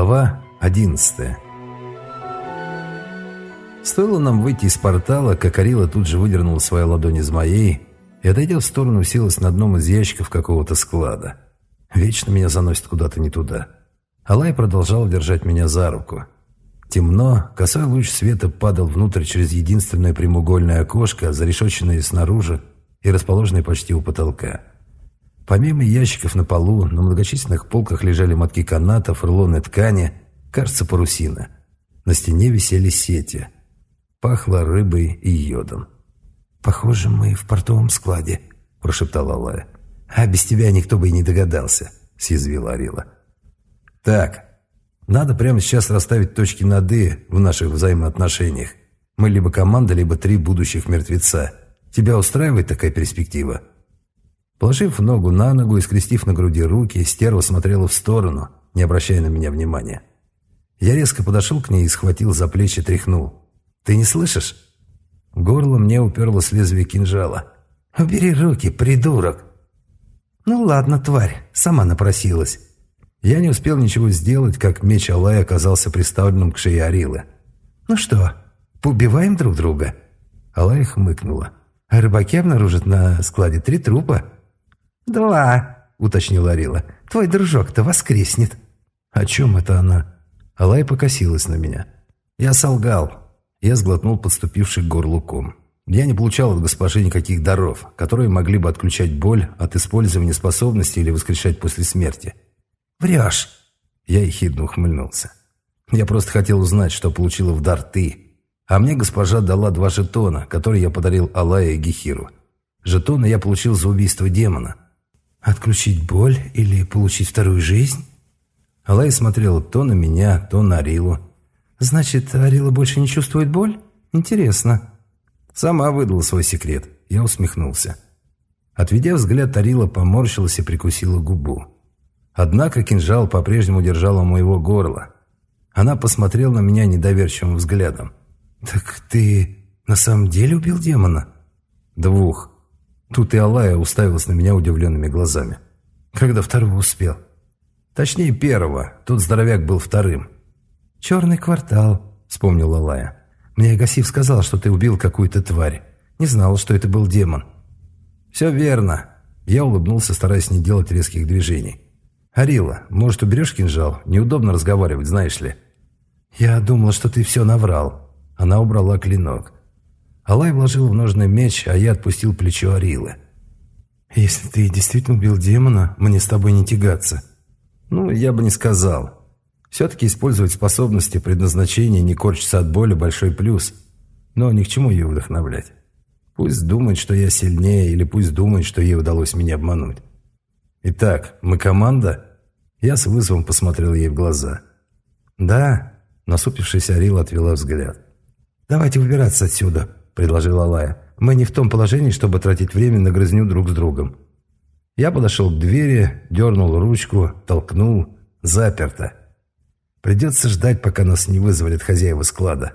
Глава 11 Стоило нам выйти из портала, как Арила тут же выдернула свою ладонь из моей и, отойдя в сторону, уселась на одном из ящиков какого-то склада. Вечно меня заносит куда-то не туда. Алай продолжал держать меня за руку. Темно, косой луч света падал внутрь через единственное прямоугольное окошко, зарешоченное снаружи и расположенное почти у потолка. Помимо ящиков на полу, на многочисленных полках лежали мотки канатов, рулоны ткани, кажется, парусина. На стене висели сети. Пахло рыбой и йодом. «Похоже, мы в портовом складе», – прошептала Алая. «А без тебя никто бы и не догадался», – съязвила Арила. «Так, надо прямо сейчас расставить точки над «и» в наших взаимоотношениях. Мы либо команда, либо три будущих мертвеца. Тебя устраивает такая перспектива?» Положив ногу на ногу и скрестив на груди руки, стерва смотрела в сторону, не обращая на меня внимания. Я резко подошел к ней и схватил за плечи, тряхнул. «Ты не слышишь?» Горло мне уперлось лезвие кинжала. «Убери руки, придурок!» «Ну ладно, тварь, сама напросилась». Я не успел ничего сделать, как меч Алай оказался приставленным к шее Арилы. «Ну что, поубиваем друг друга?» Алай хмыкнула. «А рыбаки обнаружат на складе три трупа». «Два», — уточнила Арила. «Твой дружок-то воскреснет». «О чем это она?» Алай покосилась на меня. «Я солгал». Я сглотнул подступивший к горлу ком. Я не получал от госпожи никаких даров, которые могли бы отключать боль от использования способности или воскрешать после смерти. «Врешь!» Я ехидно ухмыльнулся. «Я просто хотел узнать, что получила в дар ты. А мне госпожа дала два жетона, которые я подарил Алае и Гехиру. Жетоны я получил за убийство демона. Отключить боль или получить вторую жизнь? Алай смотрела то на меня, то на Арилу. Значит, Арила больше не чувствует боль? Интересно. Сама выдала свой секрет. Я усмехнулся. Отведя взгляд, Арила поморщилась и прикусила губу. Однако кинжал по-прежнему держал у моего горла. Она посмотрела на меня недоверчивым взглядом. «Так ты на самом деле убил демона?» «Двух», Тут и Алая уставилась на меня удивленными глазами. «Когда второго успел?» «Точнее, первого. Тут здоровяк был вторым». «Черный квартал», — вспомнил Алая. «Мне Агасив сказал, что ты убил какую-то тварь. Не знал, что это был демон». «Все верно». Я улыбнулся, стараясь не делать резких движений. «Арила, может, уберешь кинжал? Неудобно разговаривать, знаешь ли». «Я думала, что ты все наврал». Она убрала клинок. Алай вложил в ножный меч, а я отпустил плечо Арилы. «Если ты действительно убил демона, мне с тобой не тягаться». «Ну, я бы не сказал. Все-таки использовать способности предназначения не корчиться от боли – большой плюс. Но ни к чему ее вдохновлять. Пусть думает, что я сильнее, или пусть думает, что ей удалось меня обмануть. Итак, мы команда?» Я с вызовом посмотрел ей в глаза. «Да», – насупившаяся Арила отвела взгляд. «Давайте выбираться отсюда», – предложила Алая. «Мы не в том положении, чтобы тратить время на грызню друг с другом». Я подошел к двери, дернул ручку, толкнул. Заперто. Придется ждать, пока нас не вызволят хозяева склада.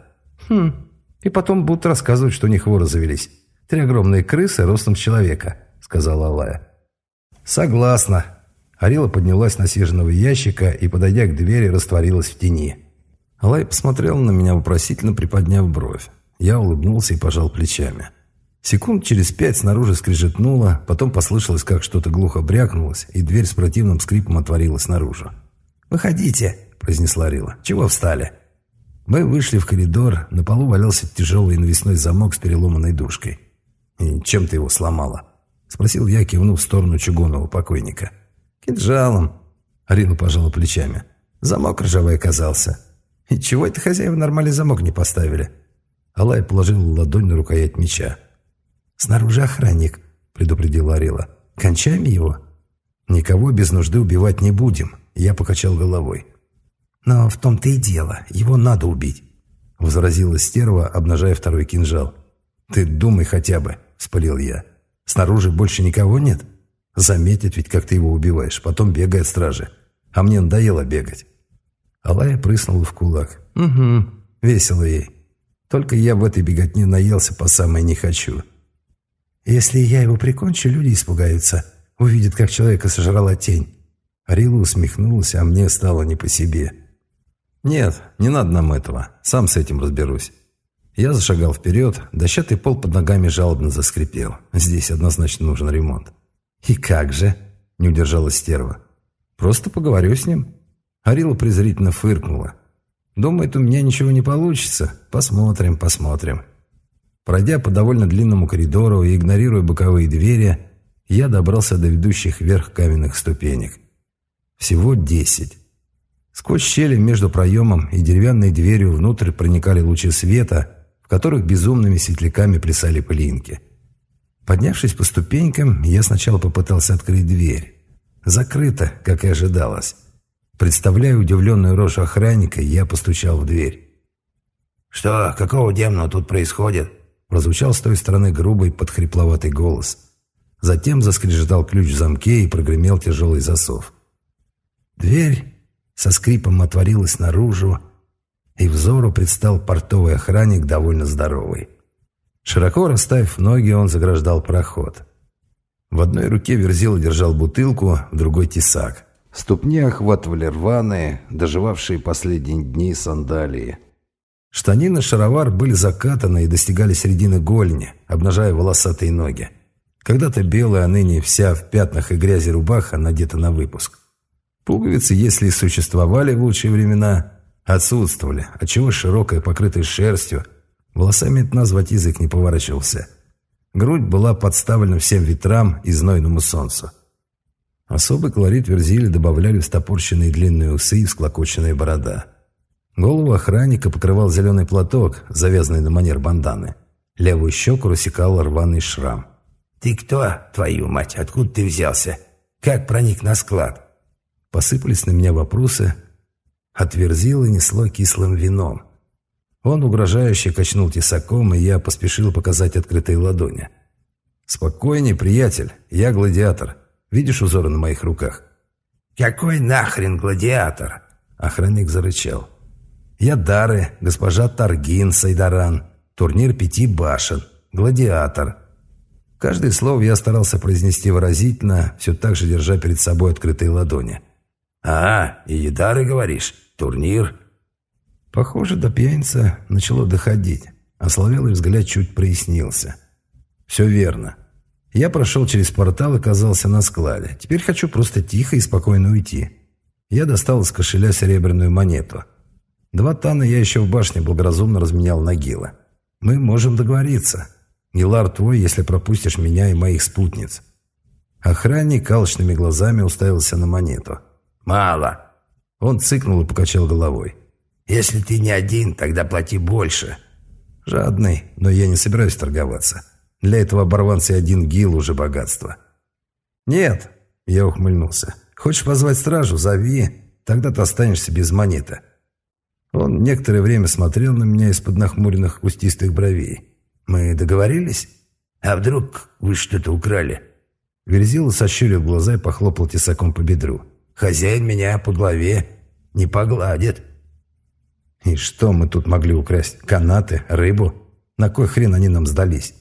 Хм. И потом будут рассказывать, что у них воры завелись. Три огромные крысы ростом человека, сказала Алая. Согласна. Арила поднялась на съезженного ящика и, подойдя к двери, растворилась в тени. Алай посмотрел на меня вопросительно, приподняв бровь. Я улыбнулся и пожал плечами. Секунд через пять снаружи скрежетнуло, потом послышалось, как что-то глухо брякнулось, и дверь с противным скрипом отворилась наружу. «Выходите!» – произнесла Рила. «Чего встали?» Мы вышли в коридор, на полу валялся тяжелый навесной замок с переломанной дужкой. «И чем ты его сломала?» – спросил я, кивнув в сторону чугунного покойника. «Кинжалом!» – Арина пожала плечами. «Замок ржавый оказался». «И чего это хозяева нормальный замок не поставили?» Алай положил ладонь на рукоять меча. «Снаружи охранник», — предупредила Арила. «Кончаем его?» «Никого без нужды убивать не будем», — я покачал головой. «Но в том-то и дело, его надо убить», — возразила стерва, обнажая второй кинжал. «Ты думай хотя бы», — спалил я. «Снаружи больше никого нет? Заметят ведь, как ты его убиваешь, потом бегает стражи. А мне надоело бегать». Алая прыснула в кулак. «Угу, весело ей. Только я в этой беготне наелся по самой не хочу. Если я его прикончу, люди испугаются. Увидят, как человека сожрала тень. Арила усмехнулась, а мне стало не по себе. «Нет, не надо нам этого. Сам с этим разберусь». Я зашагал вперед, дощатый пол под ногами жалобно заскрипел. Здесь однозначно нужен ремонт. «И как же?» – не удержалась стерва. «Просто поговорю с ним». Арила презрительно фыркнула. «Думает, у меня ничего не получится. Посмотрим, посмотрим». Пройдя по довольно длинному коридору и игнорируя боковые двери, я добрался до ведущих вверх каменных ступенек. Всего десять. Сквозь щели между проемом и деревянной дверью внутрь проникали лучи света, в которых безумными светляками плясали пылинки. Поднявшись по ступенькам, я сначала попытался открыть дверь. Закрыто, как и ожидалось. Представляя удивленную рожу охранника, я постучал в дверь. «Что? Какого демона тут происходит?» Прозвучал с той стороны грубый, подхрипловатый голос. Затем заскрежетал ключ в замке и прогремел тяжелый засов. Дверь со скрипом отворилась наружу, и взору предстал портовый охранник, довольно здоровый. Широко расставив ноги, он заграждал проход. В одной руке Верзила держал бутылку, в другой – тесак. Ступни охватывали рваные, доживавшие последние дни сандалии. Штанины шаровар были закатаны и достигали середины голени, обнажая волосатые ноги. Когда-то белая, а ныне вся в пятнах и грязи рубаха надета на выпуск. Пуговицы, если и существовали в лучшие времена, отсутствовали, отчего широкая, покрытая шерстью, волосами это назвать язык не поворачивался. Грудь была подставлена всем ветрам и знойному солнцу. Особый колорит верзили добавляли встопорщенные длинные усы и всклокоченная борода. Голову охранника покрывал зеленый платок, завязанный на манер банданы. Левую щеку рассекал рваный шрам. «Ты кто, твою мать? Откуда ты взялся? Как проник на склад?» Посыпались на меня вопросы. Отверзило несло кислым вином. Он угрожающе качнул тесаком, и я поспешил показать открытые ладони. «Спокойней, приятель, я гладиатор. Видишь узоры на моих руках?» «Какой нахрен гладиатор?» Охранник зарычал. «Я Дары, госпожа Таргин Сайдаран, турнир пяти башен, гладиатор». Каждое слово я старался произнести выразительно, все так же держа перед собой открытые ладони. «А, и Едары, говоришь? Турнир?» Похоже, до пьяница начало доходить, славелый взгляд чуть прояснился. «Все верно. Я прошел через портал и оказался на складе. Теперь хочу просто тихо и спокойно уйти. Я достал из кошеля серебряную монету. Два тана я еще в башне благоразумно разменял на Гила. Мы можем договориться. Гилар твой, если пропустишь меня и моих спутниц». Охранник алчными глазами уставился на монету. «Мало». Он цыкнул и покачал головой. «Если ты не один, тогда плати больше». «Жадный, но я не собираюсь торговаться. Для этого оборванца и один гил уже богатство». «Нет», — я ухмыльнулся. «Хочешь позвать стражу? Зови. Тогда ты останешься без монеты». Он некоторое время смотрел на меня из-под нахмуренных кустистых бровей. «Мы договорились? А вдруг вы что-то украли?» Верзила сощурил глаза и похлопал тесаком по бедру. Хозяин меня по голове не погладит». «И что мы тут могли украсть? Канаты? Рыбу? На кой хрен они нам сдались?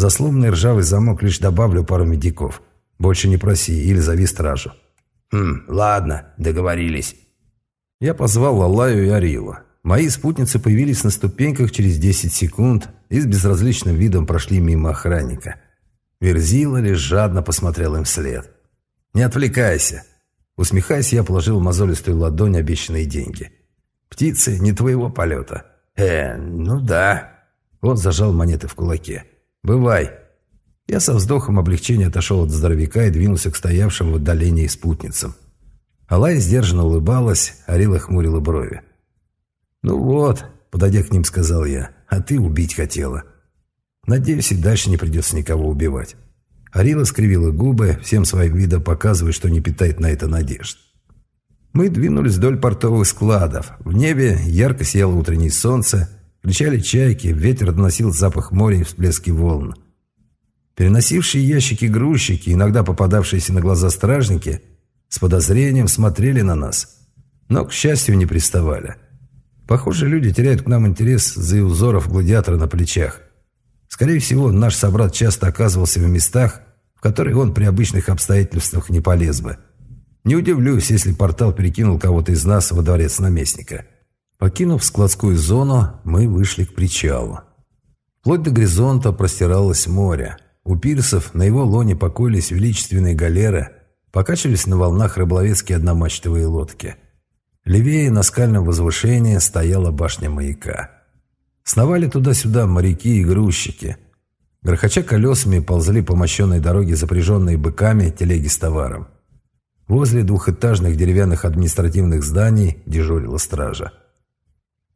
За сломанный ржавый замок лишь добавлю пару медиков. Больше не проси или зови стражу». «Хм, ладно, договорились». Я позвал Лалаю и Арилу. Мои спутницы появились на ступеньках через 10 секунд и с безразличным видом прошли мимо охранника. Верзила лишь жадно посмотрел им вслед. «Не отвлекайся. Усмехаясь, я положил в мозолистую ладонь обещанные деньги. «Птицы не твоего полета». «Э, ну да». Он зажал монеты в кулаке. «Бывай». Я со вздохом облегчения отошел от здоровяка и двинулся к стоявшим в отдалении спутницам. Алай сдержанно улыбалась, Арила хмурила брови. «Ну вот», — подойдя к ним, сказал я, — «а ты убить хотела. Надеюсь, и дальше не придется никого убивать». Арила скривила губы, всем своим видом показывая, что не питает на это надежд. Мы двинулись вдоль портовых складов. В небе ярко сияло утреннее солнце, кричали чайки, ветер доносил запах моря и всплески волн. Переносившие ящики грузчики, иногда попадавшиеся на глаза стражники, с подозрением смотрели на нас, но, к счастью, не приставали. Похоже, люди теряют к нам интерес за узоров гладиатора на плечах. Скорее всего, наш собрат часто оказывался в местах, в которые он при обычных обстоятельствах не полез бы. Не удивлюсь, если портал перекинул кого-то из нас во дворец наместника. Покинув складскую зону, мы вышли к причалу. Вплоть до горизонта простиралось море. У пирсов на его лоне покоились величественные галеры, покачивались на волнах рыболовецкие одномачтовые лодки. Левее на скальном возвышении стояла башня маяка. Сновали туда-сюда моряки и грузчики. Грохоча колесами ползли по мощенной дороге запряженные быками телеги с товаром. Возле двухэтажных деревянных административных зданий дежурила стража.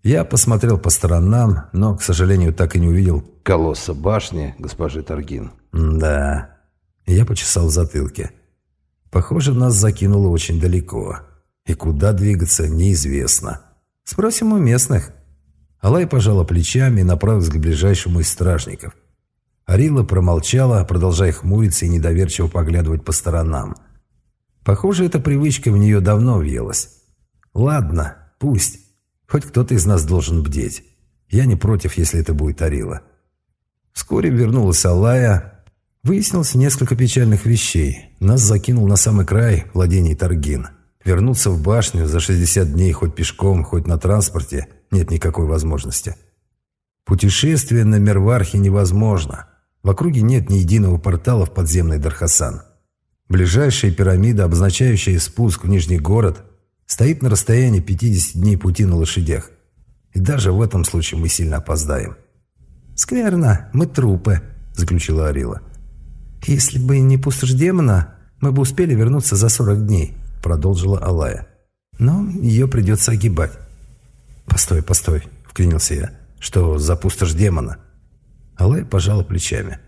Я посмотрел по сторонам, но, к сожалению, так и не увидел колосса башни госпожи Таргин. да. Я почесал в затылке. Похоже, нас закинуло очень далеко. И куда двигаться, неизвестно. Спросим у местных. Алай пожала плечами и направилась к ближайшему из стражников. Арила промолчала, продолжая хмуриться и недоверчиво поглядывать по сторонам. Похоже, эта привычка в нее давно въелась. Ладно, пусть. Хоть кто-то из нас должен бдеть. Я не против, если это будет Арила. Вскоре вернулась Алая. Выяснилось несколько печальных вещей. Нас закинул на самый край владений Таргин. Вернуться в башню за 60 дней хоть пешком, хоть на транспорте нет никакой возможности. Путешествие на Мервархе невозможно. В округе нет ни единого портала в подземный Дархасан. Ближайшая пирамида, обозначающая спуск в Нижний город, Стоит на расстоянии 50 дней пути на лошадях. И даже в этом случае мы сильно опоздаем. «Скверно, мы трупы», — заключила Арила. «Если бы не пустошь демона, мы бы успели вернуться за 40 дней», — продолжила Алая. «Но ее придется огибать». «Постой, постой», — вклинился я. «Что за пустошь демона?» Алая пожала плечами.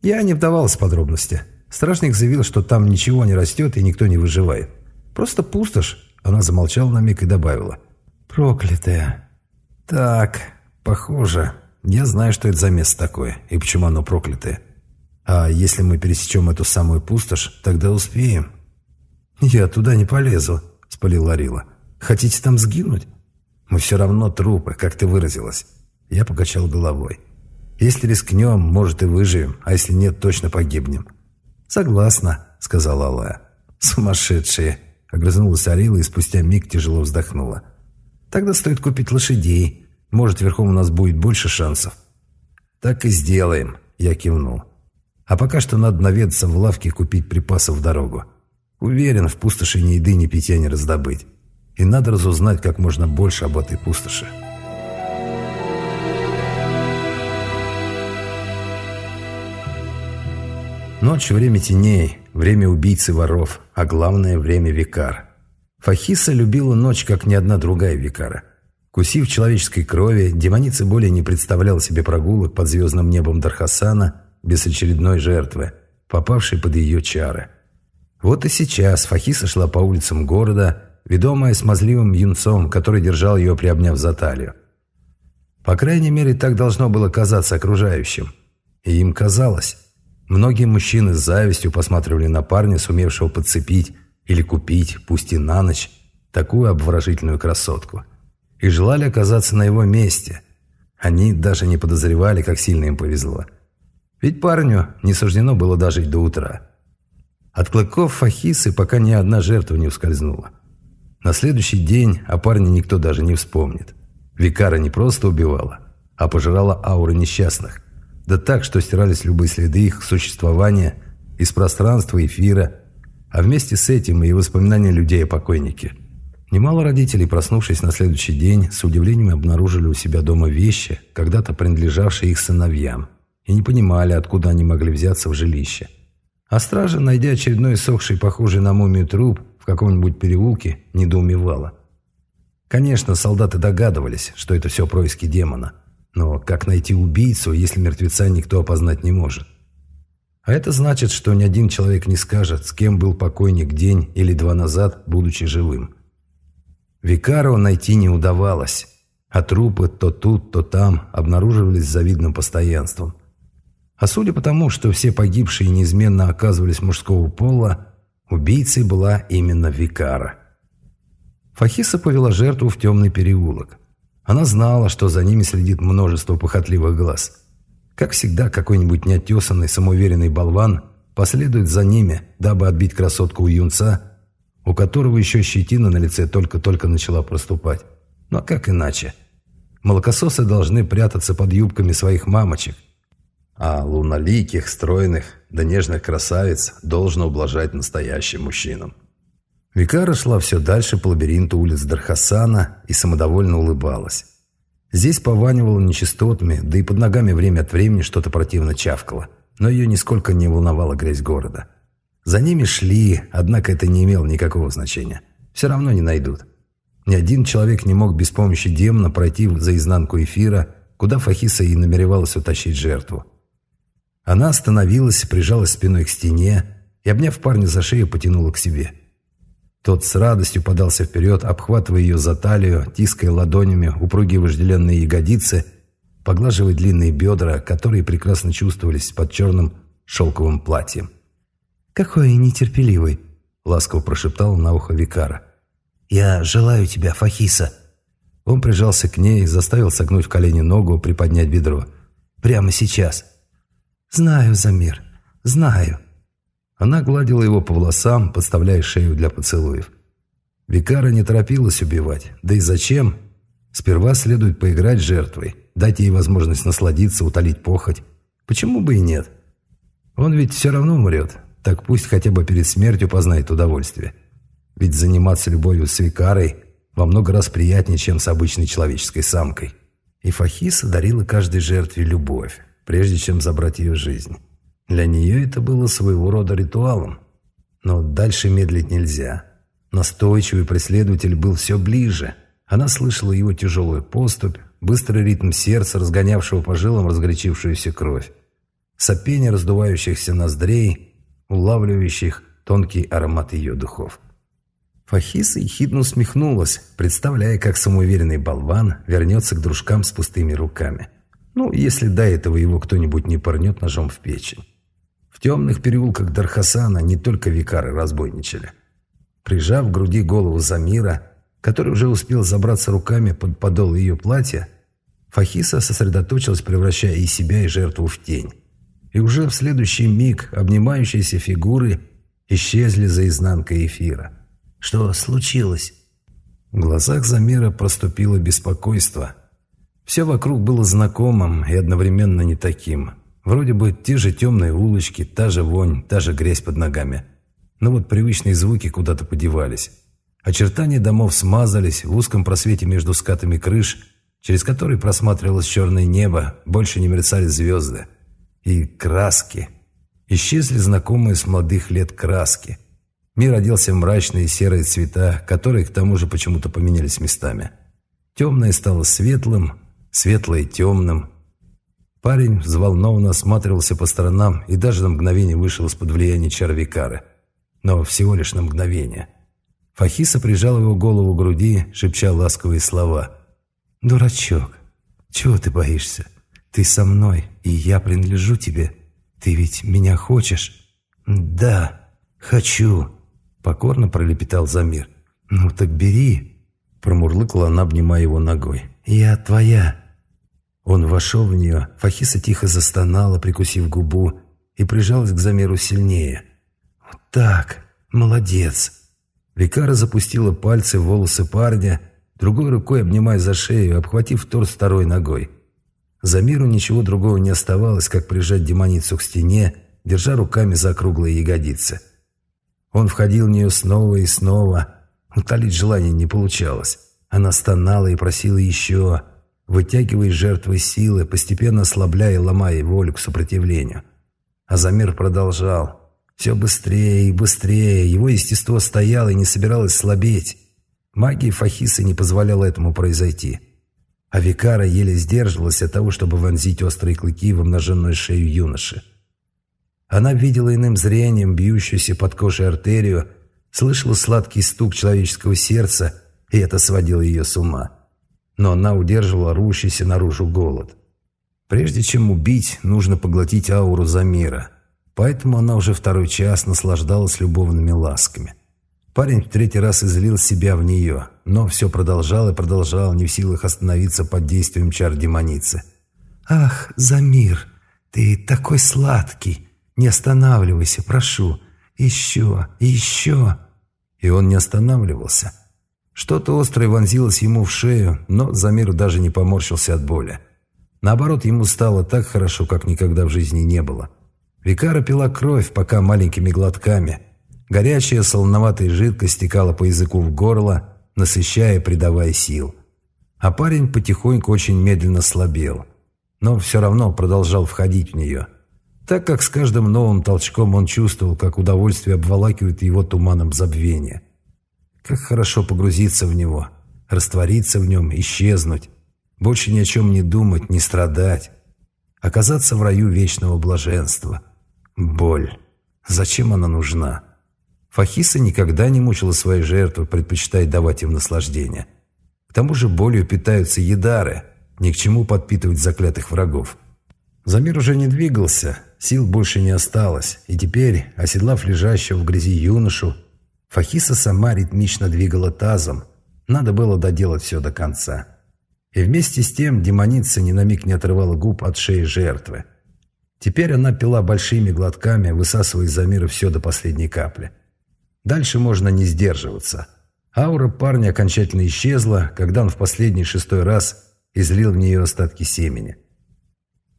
Я не вдавался в подробности. Стражник заявил, что там ничего не растет и никто не выживает. Просто пустошь, она замолчала на миг и добавила. «Проклятая». «Так, похоже. Я знаю, что это за место такое и почему оно проклятое. А если мы пересечем эту самую пустошь, тогда успеем». «Я туда не полезу», — спалил Ларила. «Хотите там сгинуть?» «Мы все равно трупы, как ты выразилась». Я покачал головой. «Если рискнем, может, и выживем, а если нет, точно погибнем». «Согласна», — сказала Алая. «Сумасшедшие», Огрызнулась Арила и спустя миг тяжело вздохнула. «Тогда стоит купить лошадей. Может, верхом у нас будет больше шансов». «Так и сделаем», — я кивнул. «А пока что надо наведаться в лавке и купить припасов в дорогу. Уверен, в пустоши ни еды, ни питья не раздобыть. И надо разузнать как можно больше об этой пустоши». Ночь — время теней, время убийцы воров, а главное — время викар. Фахиса любила ночь, как ни одна другая викара. Кусив человеческой крови, демоница более не представляла себе прогулок под звездным небом Дархасана без очередной жертвы, попавшей под ее чары. Вот и сейчас Фахиса шла по улицам города, ведомая смазливым юнцом, который держал ее, приобняв за талию. По крайней мере, так должно было казаться окружающим. И им казалось. Многие мужчины с завистью посматривали на парня, сумевшего подцепить или купить, пусть и на ночь, такую обворожительную красотку. И желали оказаться на его месте. Они даже не подозревали, как сильно им повезло. Ведь парню не суждено было дожить до утра. От клыков Фахисы пока ни одна жертва не ускользнула. На следующий день о парне никто даже не вспомнит. Викара не просто убивала, а пожирала ауры несчастных. Да так, что стирались любые следы их существования из пространства эфира, а вместе с этим и воспоминания людей о покойнике. Немало родителей, проснувшись на следующий день, с удивлением обнаружили у себя дома вещи, когда-то принадлежавшие их сыновьям, и не понимали, откуда они могли взяться в жилище. А стража, найдя очередной сохший, похожий на мумию труп в каком-нибудь переулке, недоумевала. Конечно, солдаты догадывались, что это все происки демона – но как найти убийцу, если мертвеца никто опознать не может? А это значит, что ни один человек не скажет, с кем был покойник день или два назад, будучи живым. Викару найти не удавалось, а трупы то тут, то там обнаруживались с завидным постоянством. А судя по тому, что все погибшие неизменно оказывались мужского пола, убийцей была именно Викара. Фахиса повела жертву в темный переулок. Она знала, что за ними следит множество похотливых глаз. Как всегда, какой-нибудь неотесанный, самоуверенный болван последует за ними, дабы отбить красотку у юнца, у которого еще щетина на лице только-только начала проступать. Ну а как иначе? Молокососы должны прятаться под юбками своих мамочек, а луноликих, стройных да нежных красавиц должно ублажать настоящим мужчинам. Викара шла все дальше по лабиринту улиц Дархасана и самодовольно улыбалась. Здесь пованивало нечистотами, да и под ногами время от времени что-то противно чавкало, но ее нисколько не волновала грязь города. За ними шли, однако это не имело никакого значения. Все равно не найдут. Ни один человек не мог без помощи демона пройти за изнанку эфира, куда Фахиса и намеревалась утащить жертву. Она остановилась, прижалась спиной к стене и, обняв парня за шею, потянула к себе – тот с радостью подался вперед, обхватывая ее за талию, тиская ладонями упругие вожделенные ягодицы, поглаживая длинные бедра, которые прекрасно чувствовались под черным шелковым платьем. «Какой нетерпеливый!» — ласково прошептал на ухо Викара. «Я желаю тебя, Фахиса!» Он прижался к ней, заставил согнуть в колени ногу, приподнять бедро. «Прямо сейчас!» «Знаю, Замир, знаю!» Она гладила его по волосам, подставляя шею для поцелуев. Викара не торопилась убивать. Да и зачем? Сперва следует поиграть с жертвой, дать ей возможность насладиться, утолить похоть. Почему бы и нет? Он ведь все равно умрет. Так пусть хотя бы перед смертью познает удовольствие. Ведь заниматься любовью с Викарой во много раз приятнее, чем с обычной человеческой самкой. И Фахиса дарила каждой жертве любовь, прежде чем забрать ее жизнь. Для нее это было своего рода ритуалом. Но дальше медлить нельзя. Настойчивый преследователь был все ближе. Она слышала его тяжелую поступь, быстрый ритм сердца, разгонявшего по жилам разгорячившуюся кровь. Сопение раздувающихся ноздрей, улавливающих тонкий аромат ее духов. Фахиса ехидно усмехнулась, представляя, как самоуверенный болван вернется к дружкам с пустыми руками. Ну, если до этого его кто-нибудь не порнет ножом в печень. В темных переулках Дархасана не только викары разбойничали. Прижав к груди голову Замира, который уже успел забраться руками под подол ее платья, Фахиса сосредоточилась, превращая и себя, и жертву в тень. И уже в следующий миг обнимающиеся фигуры исчезли за изнанкой эфира. «Что случилось?» В глазах Замира проступило беспокойство. Все вокруг было знакомым и одновременно не таким – Вроде бы те же темные улочки, та же вонь, та же грязь под ногами. Но вот привычные звуки куда-то подевались. Очертания домов смазались, в узком просвете между скатами крыш, через который просматривалось черное небо, больше не мерцали звезды. И краски. Исчезли знакомые с молодых лет краски. Мир оделся в мрачные серые цвета, которые к тому же почему-то поменялись местами. Темное стало светлым, светлое темным – Парень взволнованно осматривался по сторонам и даже на мгновение вышел из-под влияния Чарвикара. Но всего лишь на мгновение. Фахиса прижал его голову к груди, шепча ласковые слова. «Дурачок, чего ты боишься? Ты со мной, и я принадлежу тебе. Ты ведь меня хочешь?» «Да, хочу», — покорно пролепетал Замир. «Ну так бери», — промурлыкала она, обнимая его ногой. «Я твоя». Он вошел в нее, Фахиса тихо застонала, прикусив губу, и прижалась к замеру сильнее. «Вот так! Молодец!» Викара запустила пальцы в волосы парня, другой рукой обнимая за шею, обхватив торс второй ногой. Замиру ничего другого не оставалось, как прижать демоницу к стене, держа руками за круглые ягодицы. Он входил в нее снова и снова. Утолить желание не получалось. Она стонала и просила еще вытягивая жертвы силы, постепенно ослабляя и ломая волю к сопротивлению. А Замир продолжал. Все быстрее и быстрее, его естество стояло и не собиралось слабеть. Магия Фахиса не позволяла этому произойти. А Викара еле сдерживалась от того, чтобы вонзить острые клыки в обнаженную шею юноши. Она видела иным зрением бьющуюся под кожей артерию, слышала сладкий стук человеческого сердца, и это сводило ее с ума но она удерживала рвущийся наружу голод. Прежде чем убить, нужно поглотить ауру Замира. Поэтому она уже второй час наслаждалась любовными ласками. Парень в третий раз излил себя в нее, но все продолжал и продолжал, не в силах остановиться под действием чар демоницы. «Ах, Замир, ты такой сладкий! Не останавливайся, прошу! Еще, еще!» И он не останавливался – Что-то острое вонзилось ему в шею, но Замир даже не поморщился от боли. Наоборот, ему стало так хорошо, как никогда в жизни не было. Викара пила кровь, пока маленькими глотками. Горячая солоноватая жидкость стекала по языку в горло, насыщая, придавая сил. А парень потихоньку очень медленно слабел. Но все равно продолжал входить в нее. Так как с каждым новым толчком он чувствовал, как удовольствие обволакивает его туманом забвения. Как хорошо погрузиться в него, раствориться в нем, исчезнуть. Больше ни о чем не думать, не страдать. Оказаться в раю вечного блаженства. Боль. Зачем она нужна? Фахиса никогда не мучила свои жертвы, предпочитая давать им наслаждение. К тому же болью питаются едары, ни к чему подпитывать заклятых врагов. Замир уже не двигался, сил больше не осталось, и теперь, оседлав лежащего в грязи юношу, Фахиса сама ритмично двигала тазом. Надо было доделать все до конца. И вместе с тем демоница ни на миг не отрывала губ от шеи жертвы. Теперь она пила большими глотками, высасывая из мира все до последней капли. Дальше можно не сдерживаться. Аура парня окончательно исчезла, когда он в последний шестой раз излил в нее остатки семени.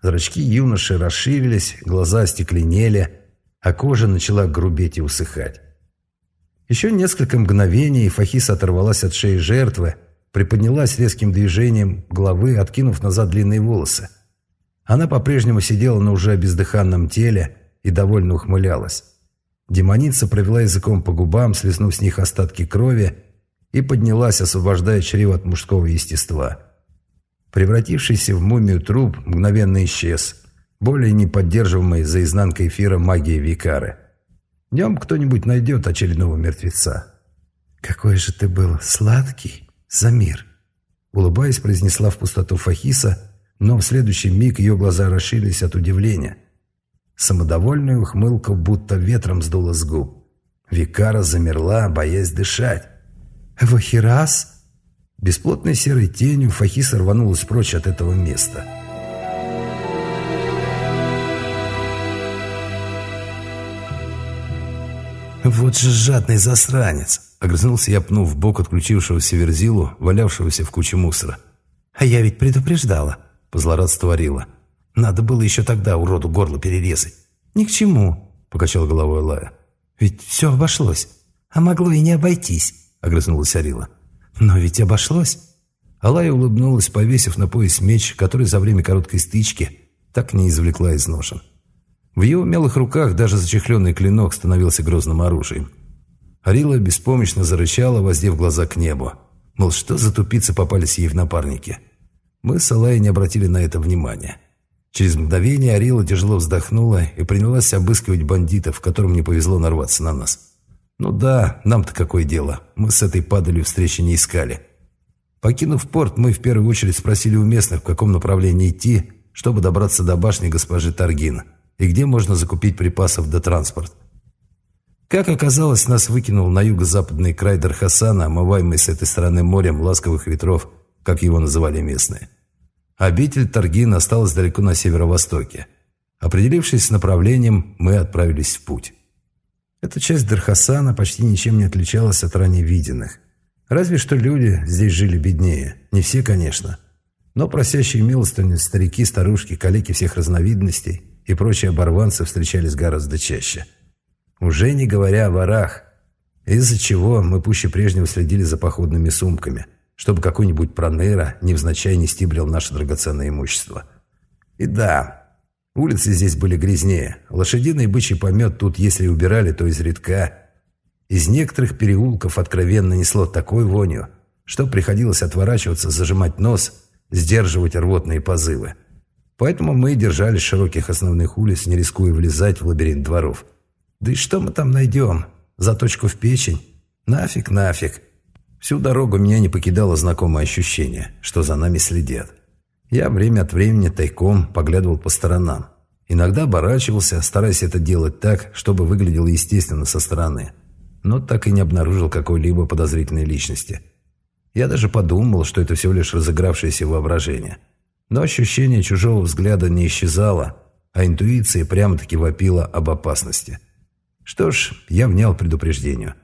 Зрачки юноши расширились, глаза остекленели, а кожа начала грубеть и усыхать. Еще несколько мгновений, и Фахиса оторвалась от шеи жертвы, приподнялась резким движением головы, откинув назад длинные волосы. Она по-прежнему сидела на уже бездыханном теле и довольно ухмылялась. Демоница провела языком по губам, слезнув с них остатки крови, и поднялась, освобождая чрево от мужского естества. Превратившийся в мумию труп мгновенно исчез, более не поддерживаемый за изнанкой эфира магии Викары. Днем кто-нибудь найдет очередного мертвеца. «Какой же ты был сладкий, Замир!» Улыбаясь, произнесла в пустоту Фахиса, но в следующий миг ее глаза расширились от удивления. Самодовольная ухмылка будто ветром сдула с губ. Викара замерла, боясь дышать. «Вахирас?» Бесплотной серой тенью Фахиса рванулась прочь от этого места. «Вот же жадный засранец!» — огрызнулся я, пнув в бок отключившегося Верзилу, валявшегося в куче мусора. «А я ведь предупреждала!» — позлорадство Рила. «Надо было еще тогда уроду горло перерезать». «Ни к чему!» — покачал головой Лая. «Ведь все обошлось. А могло и не обойтись!» — огрызнулась Арила. «Но ведь обошлось!» Алая улыбнулась, повесив на пояс меч, который за время короткой стычки так не извлекла из ножен. В ее умелых руках даже зачехленный клинок становился грозным оружием. Арила беспомощно зарычала, воздев глаза к небу. Мол, что за тупицы попались ей в напарники? Мы с Алай не обратили на это внимания. Через мгновение Арила тяжело вздохнула и принялась обыскивать бандитов, которым не повезло нарваться на нас. Ну да, нам-то какое дело. Мы с этой падалью встречи не искали. Покинув порт, мы в первую очередь спросили у местных, в каком направлении идти, чтобы добраться до башни госпожи Таргина и где можно закупить припасов до транспорт. Как оказалось, нас выкинул на юго-западный край Дархасана, омываемый с этой стороны морем ласковых ветров, как его называли местные. Обитель Таргин осталась далеко на северо-востоке. Определившись с направлением, мы отправились в путь. Эта часть Дархасана почти ничем не отличалась от ранее виденных. Разве что люди здесь жили беднее. Не все, конечно. Но просящие милостыню старики, старушки, калеки всех разновидностей и прочие оборванцы встречались гораздо чаще. Уже не говоря о ворах, из-за чего мы пуще прежнего следили за походными сумками, чтобы какой-нибудь пронейра невзначай не стибрил наше драгоценное имущество. И да, улицы здесь были грязнее. Лошадиный и бычий помет тут, если убирали, то изредка. Из некоторых переулков откровенно несло такой вонью, что приходилось отворачиваться, зажимать нос, сдерживать рвотные позывы. Поэтому мы держались широких основных улиц, не рискуя влезать в лабиринт дворов. Да и что мы там найдем? Заточку в печень? Нафиг, нафиг. Всю дорогу меня не покидало знакомое ощущение, что за нами следят. Я время от времени тайком поглядывал по сторонам. Иногда оборачивался, стараясь это делать так, чтобы выглядело естественно со стороны. Но так и не обнаружил какой-либо подозрительной личности. Я даже подумал, что это всего лишь разыгравшееся воображение – но ощущение чужого взгляда не исчезало, а интуиция прямо-таки вопила об опасности. Что ж, я внял предупреждению.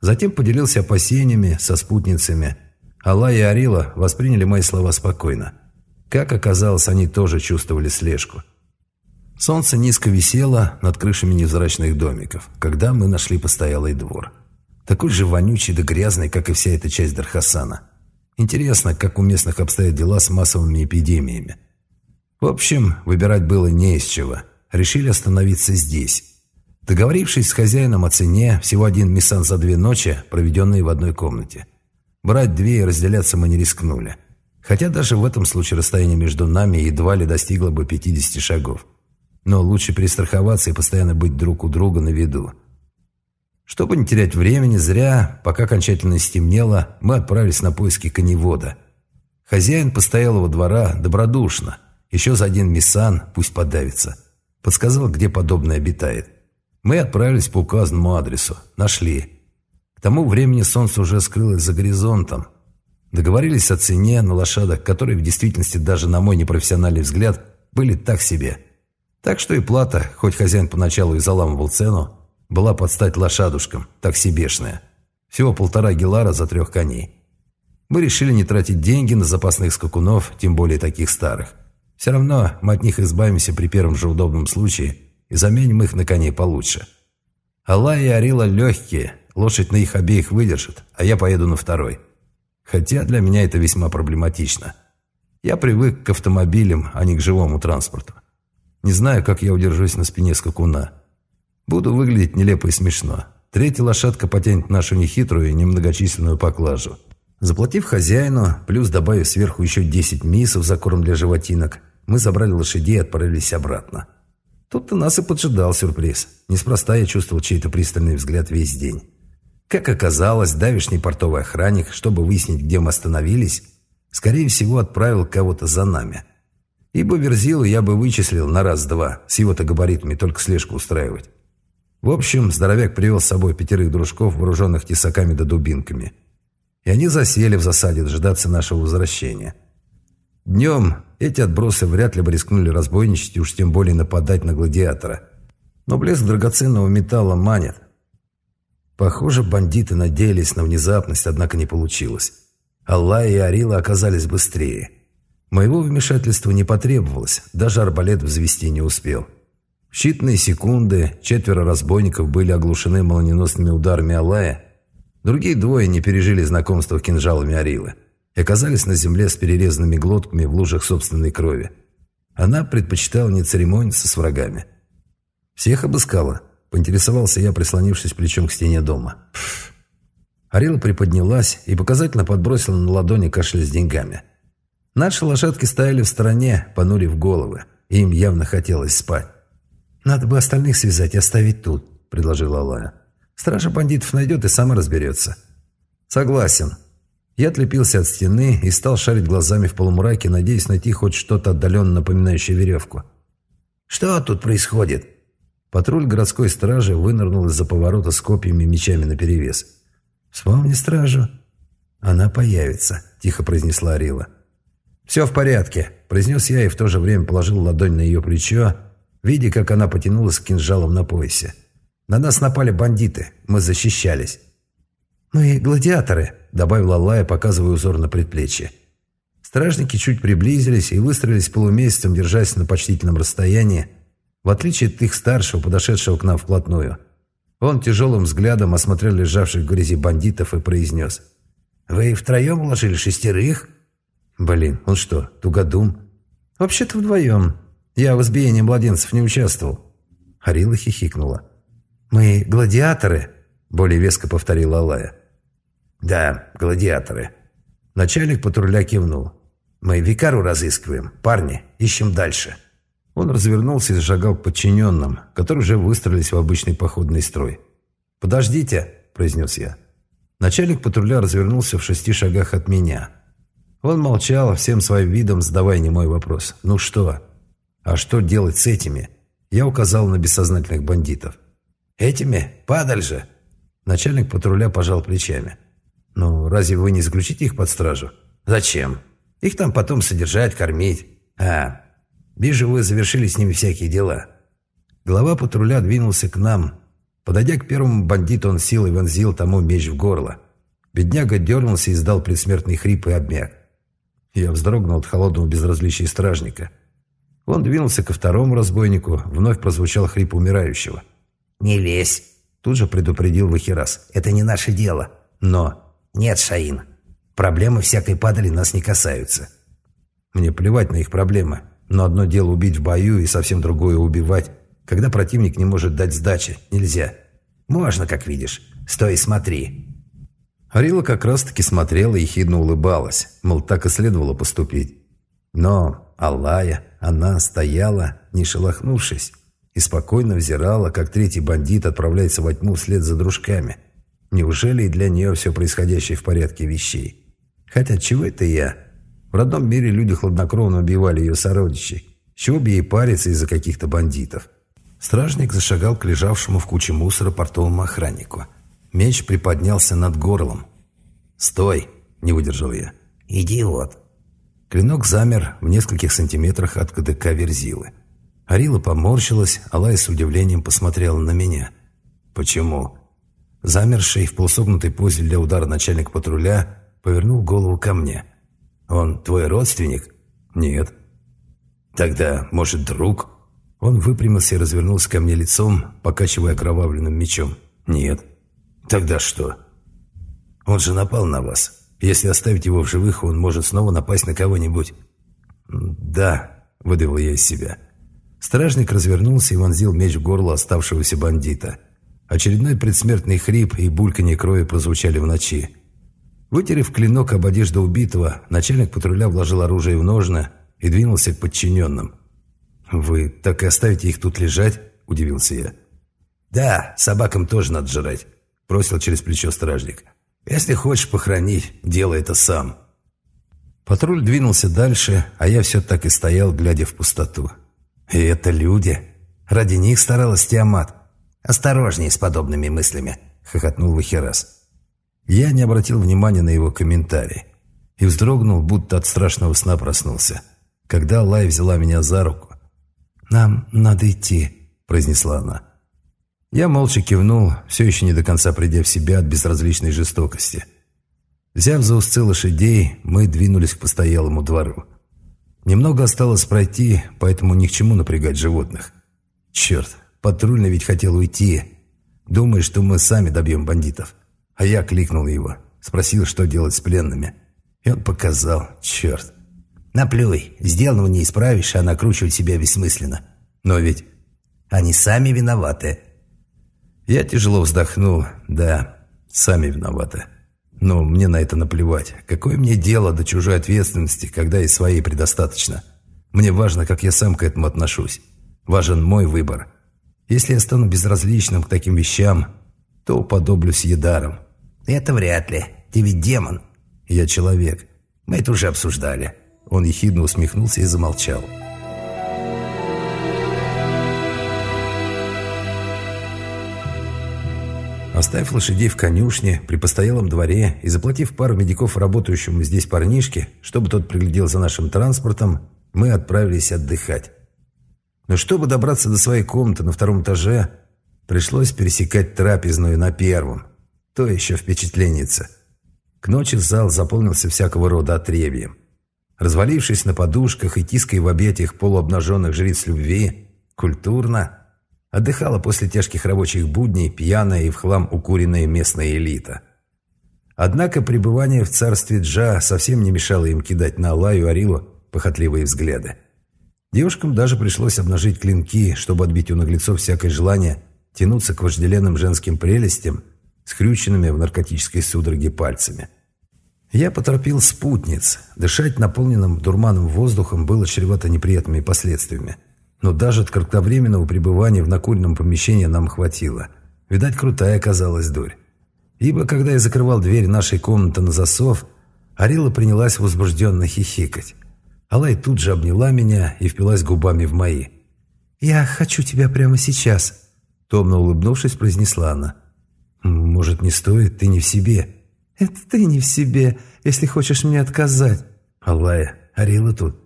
Затем поделился опасениями со спутницами. Алла и Арила восприняли мои слова спокойно. Как оказалось, они тоже чувствовали слежку. Солнце низко висело над крышами невзрачных домиков, когда мы нашли постоялый двор. Такой же вонючий да грязный, как и вся эта часть Дархасана. Интересно, как у местных обстоят дела с массовыми эпидемиями. В общем, выбирать было не из чего. Решили остановиться здесь. Договорившись с хозяином о цене, всего один миссан за две ночи, проведенные в одной комнате. Брать две и разделяться мы не рискнули. Хотя даже в этом случае расстояние между нами едва ли достигло бы 50 шагов. Но лучше перестраховаться и постоянно быть друг у друга на виду. Чтобы не терять времени зря, пока окончательно стемнело, мы отправились на поиски коневода. Хозяин постоялого двора добродушно. Еще за один миссан, пусть подавится. Подсказал, где подобное обитает. Мы отправились по указанному адресу. Нашли. К тому времени солнце уже скрылось за горизонтом. Договорились о цене на лошадок, которые в действительности даже на мой непрофессиональный взгляд были так себе. Так что и плата, хоть хозяин поначалу и заламывал цену, была под стать лошадушкам, так себешная. Всего полтора гелара за трех коней. Мы решили не тратить деньги на запасных скакунов, тем более таких старых. Все равно мы от них избавимся при первом же удобном случае и заменим их на коней получше. Алла и Арила легкие, лошадь на их обеих выдержит, а я поеду на второй. Хотя для меня это весьма проблематично. Я привык к автомобилям, а не к живому транспорту. Не знаю, как я удержусь на спине скакуна. Буду выглядеть нелепо и смешно. Третья лошадка потянет нашу нехитрую и немногочисленную поклажу. Заплатив хозяину, плюс добавив сверху еще 10 мисов за корм для животинок, мы забрали лошадей и отправились обратно. Тут-то нас и поджидал сюрприз. Неспроста я чувствовал чей-то пристальный взгляд весь день. Как оказалось, давишний портовый охранник, чтобы выяснить, где мы остановились, скорее всего, отправил кого-то за нами. Ибо Верзилу я бы вычислил на раз-два, с его-то габаритами только слежку устраивать. В общем, здоровяк привел с собой пятерых дружков, вооруженных тесаками да дубинками. И они засели в засаде дожидаться нашего возвращения. Днем эти отбросы вряд ли бы рискнули разбойничать и уж тем более нападать на гладиатора. Но блеск драгоценного металла манит. Похоже, бандиты надеялись на внезапность, однако не получилось. Алла и Арила оказались быстрее. Моего вмешательства не потребовалось, даже арбалет взвести не успел. В считанные секунды четверо разбойников были оглушены молниеносными ударами Алая. Другие двое не пережили знакомства кинжалами Арилы и оказались на земле с перерезанными глотками в лужах собственной крови. Она предпочитала не церемониться с врагами. «Всех обыскала?» – поинтересовался я, прислонившись плечом к стене дома. Арила приподнялась и показательно подбросила на ладони кашель с деньгами. Наши лошадки стояли в стороне, понурив головы, им явно хотелось спать. «Надо бы остальных связать и оставить тут», — предложила Алая. «Стража бандитов найдет и сама разберется». «Согласен». Я отлепился от стены и стал шарить глазами в полумраке, надеясь найти хоть что-то отдаленно напоминающее веревку. «Что тут происходит?» Патруль городской стражи вынырнул из-за поворота с копьями и мечами наперевес. «Вспомни стражу». «Она появится», — тихо произнесла Арила. «Все в порядке», — произнес я и в то же время положил ладонь на ее плечо, видя, как она потянулась к кинжалам на поясе. «На нас напали бандиты. Мы защищались». «Мы гладиаторы», — добавила Лая, показывая узор на предплечье. Стражники чуть приблизились и выстроились полумесяцем, держась на почтительном расстоянии, в отличие от их старшего, подошедшего к нам вплотную. Он тяжелым взглядом осмотрел лежавших в грязи бандитов и произнес. «Вы втроем уложили шестерых?» «Блин, он что, тугодум?» «Вообще-то вдвоем», я в избиении младенцев не участвовал». Харила хихикнула. «Мы гладиаторы?» – более веско повторила Алая. «Да, гладиаторы». Начальник патруля кивнул. «Мы Викару разыскиваем. Парни, ищем дальше». Он развернулся и зашагал к подчиненным, которые уже выстроились в обычный походный строй. «Подождите», – произнес я. Начальник патруля развернулся в шести шагах от меня. Он молчал, всем своим видом задавая немой вопрос. «Ну что?» А что делать с этими? Я указал на бессознательных бандитов. Этими? Падаль же! Начальник патруля пожал плечами. «Ну, разве вы не заключите их под стражу?» «Зачем? Их там потом содержать, кормить. А, вижу, вы завершили с ними всякие дела». Глава патруля двинулся к нам. Подойдя к первому бандиту, он силой вонзил тому меч в горло. Бедняга дернулся и издал предсмертный хрип и обмяк. Я вздрогнул от холодного безразличия стражника. Он двинулся ко второму разбойнику, вновь прозвучал хрип умирающего. «Не лезь!» Тут же предупредил Вахирас. «Это не наше дело!» «Но...» «Нет, Шаин, проблемы всякой падали нас не касаются». «Мне плевать на их проблемы, но одно дело убить в бою и совсем другое убивать. Когда противник не может дать сдачи, нельзя». «Можно, как видишь. Стой и смотри». Арила как раз-таки смотрела и хидно улыбалась, мол, так и следовало поступить. Но Аллая, она стояла, не шелохнувшись, и спокойно взирала, как третий бандит отправляется во тьму вслед за дружками. Неужели и для нее все происходящее в порядке вещей? Хотя чего это я? В родном мире люди хладнокровно убивали ее сородичей. Чего бы ей париться из-за каких-то бандитов? Стражник зашагал к лежавшему в куче мусора портовому охраннику – Меч приподнялся над горлом. «Стой!» – не выдержал я. «Идиот!» Клинок замер в нескольких сантиметрах от КДК Верзилы. Арила поморщилась, а Лай с удивлением посмотрела на меня. «Почему?» Замерший в полусогнутой позе для удара начальник патруля повернул голову ко мне. «Он твой родственник?» «Нет». «Тогда, может, друг?» Он выпрямился и развернулся ко мне лицом, покачивая окровавленным мечом. «Нет». Тогда что? Он же напал на вас. Если оставить его в живых, он может снова напасть на кого-нибудь. Да, выдавил я из себя. Стражник развернулся и вонзил меч в горло оставшегося бандита. Очередной предсмертный хрип и бульканье крови прозвучали в ночи. Вытерев клинок об одежду убитого, начальник патруля вложил оружие в ножны и двинулся к подчиненным. «Вы так и оставите их тут лежать?» – удивился я. «Да, собакам тоже надо жрать бросил через плечо стражник. «Если хочешь похоронить, делай это сам». Патруль двинулся дальше, а я все так и стоял, глядя в пустоту. «И это люди. Ради них старалась Тиамат. Осторожнее с подобными мыслями», — хохотнул Вахерас. Я не обратил внимания на его комментарий и вздрогнул, будто от страшного сна проснулся, когда Лай взяла меня за руку. «Нам надо идти», — произнесла она. Я молча кивнул, все еще не до конца придя в себя от безразличной жестокости. Взяв за узцы лошадей, мы двинулись к постоялому двору. Немного осталось пройти, поэтому ни к чему напрягать животных. Черт, патрульный ведь хотел уйти. Думает, что мы сами добьем бандитов. А я кликнул его, спросил, что делать с пленными. И он показал, черт. Наплюй, сделанного не исправишь, а накручивать себя бессмысленно. Но ведь они сами виноваты. Я тяжело вздохнул. Да, сами виноваты. Но мне на это наплевать. Какое мне дело до чужой ответственности, когда и своей предостаточно? Мне важно, как я сам к этому отношусь. Важен мой выбор. Если я стану безразличным к таким вещам, то уподоблюсь едаром. Это вряд ли. Ты ведь демон. Я человек. Мы это уже обсуждали. Он ехидно усмехнулся и замолчал. Оставив лошадей в конюшне, при постоялом дворе и заплатив пару медиков работающему здесь парнишке, чтобы тот приглядел за нашим транспортом, мы отправились отдыхать. Но чтобы добраться до своей комнаты на втором этаже, пришлось пересекать трапезную на первом. То еще впечатленница. К ночи зал заполнился всякого рода отребьем. Развалившись на подушках и тиская в объятиях полуобнаженных жриц любви, культурно – Отдыхала после тяжких рабочих будней пьяная и в хлам укуренная местная элита. Однако пребывание в царстве Джа совсем не мешало им кидать на Алаю Арилу похотливые взгляды. Девушкам даже пришлось обнажить клинки, чтобы отбить у наглецов всякое желание тянуться к вожделенным женским прелестям, скрюченными в наркотической судороге пальцами. Я поторопил спутниц. Дышать наполненным дурманом воздухом было чревато неприятными последствиями. Но даже от кратковременного пребывания в накуренном помещении нам хватило. Видать, крутая оказалась дурь. Ибо, когда я закрывал дверь нашей комнаты на засов, Арила принялась возбужденно хихикать. Алай тут же обняла меня и впилась губами в мои. «Я хочу тебя прямо сейчас», — томно улыбнувшись, произнесла она. «Может, не стоит? Ты не в себе». «Это ты не в себе, если хочешь мне отказать». «Алая, Арила тут».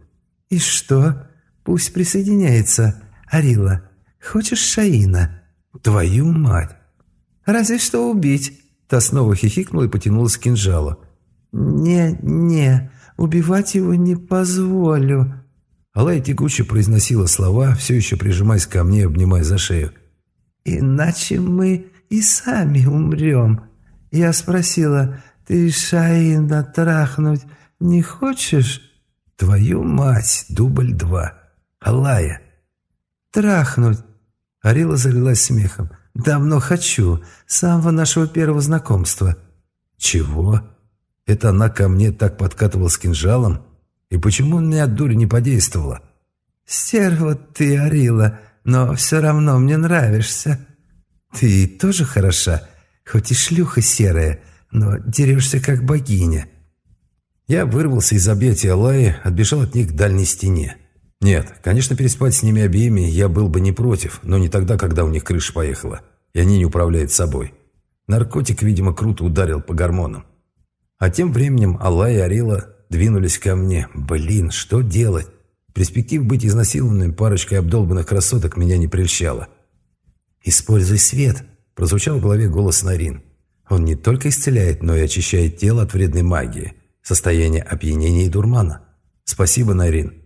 «И что?» Пусть присоединяется. Арила, хочешь Шаина?» «Твою мать! «Разве что убить!» Та снова хихикнула и потянулась к кинжалу. «Не, не, убивать его не позволю». Алая тягуче произносила слова, все еще прижимаясь ко мне и обнимая за шею. «Иначе мы и сами умрем». Я спросила, «Ты Шаина трахнуть не хочешь?» «Твою мать, дубль два. Алая!» «Трахнуть!» Арила залилась смехом. «Давно хочу, с самого нашего первого знакомства». «Чего? Это она ко мне так подкатывала с кинжалом? И почему мне от дури не подействовала?» «Стерва ты, Арила, но все равно мне нравишься. Ты тоже хороша, хоть и шлюха серая, но дерешься как богиня». Я вырвался из объятия Аллаи, отбежал от них к дальней стене. Нет, конечно, переспать с ними обеими я был бы не против, но не тогда, когда у них крыша поехала, и они не управляют собой. Наркотик, видимо, круто ударил по гормонам. А тем временем Алла и Арила двинулись ко мне. Блин, что делать? Перспектив быть изнасилованным парочкой обдолбанных красоток меня не прельщала. «Используй свет», – прозвучал в голове голос Нарин. «Он не только исцеляет, но и очищает тело от вредной магии, состояния опьянения и дурмана. Спасибо, Нарин».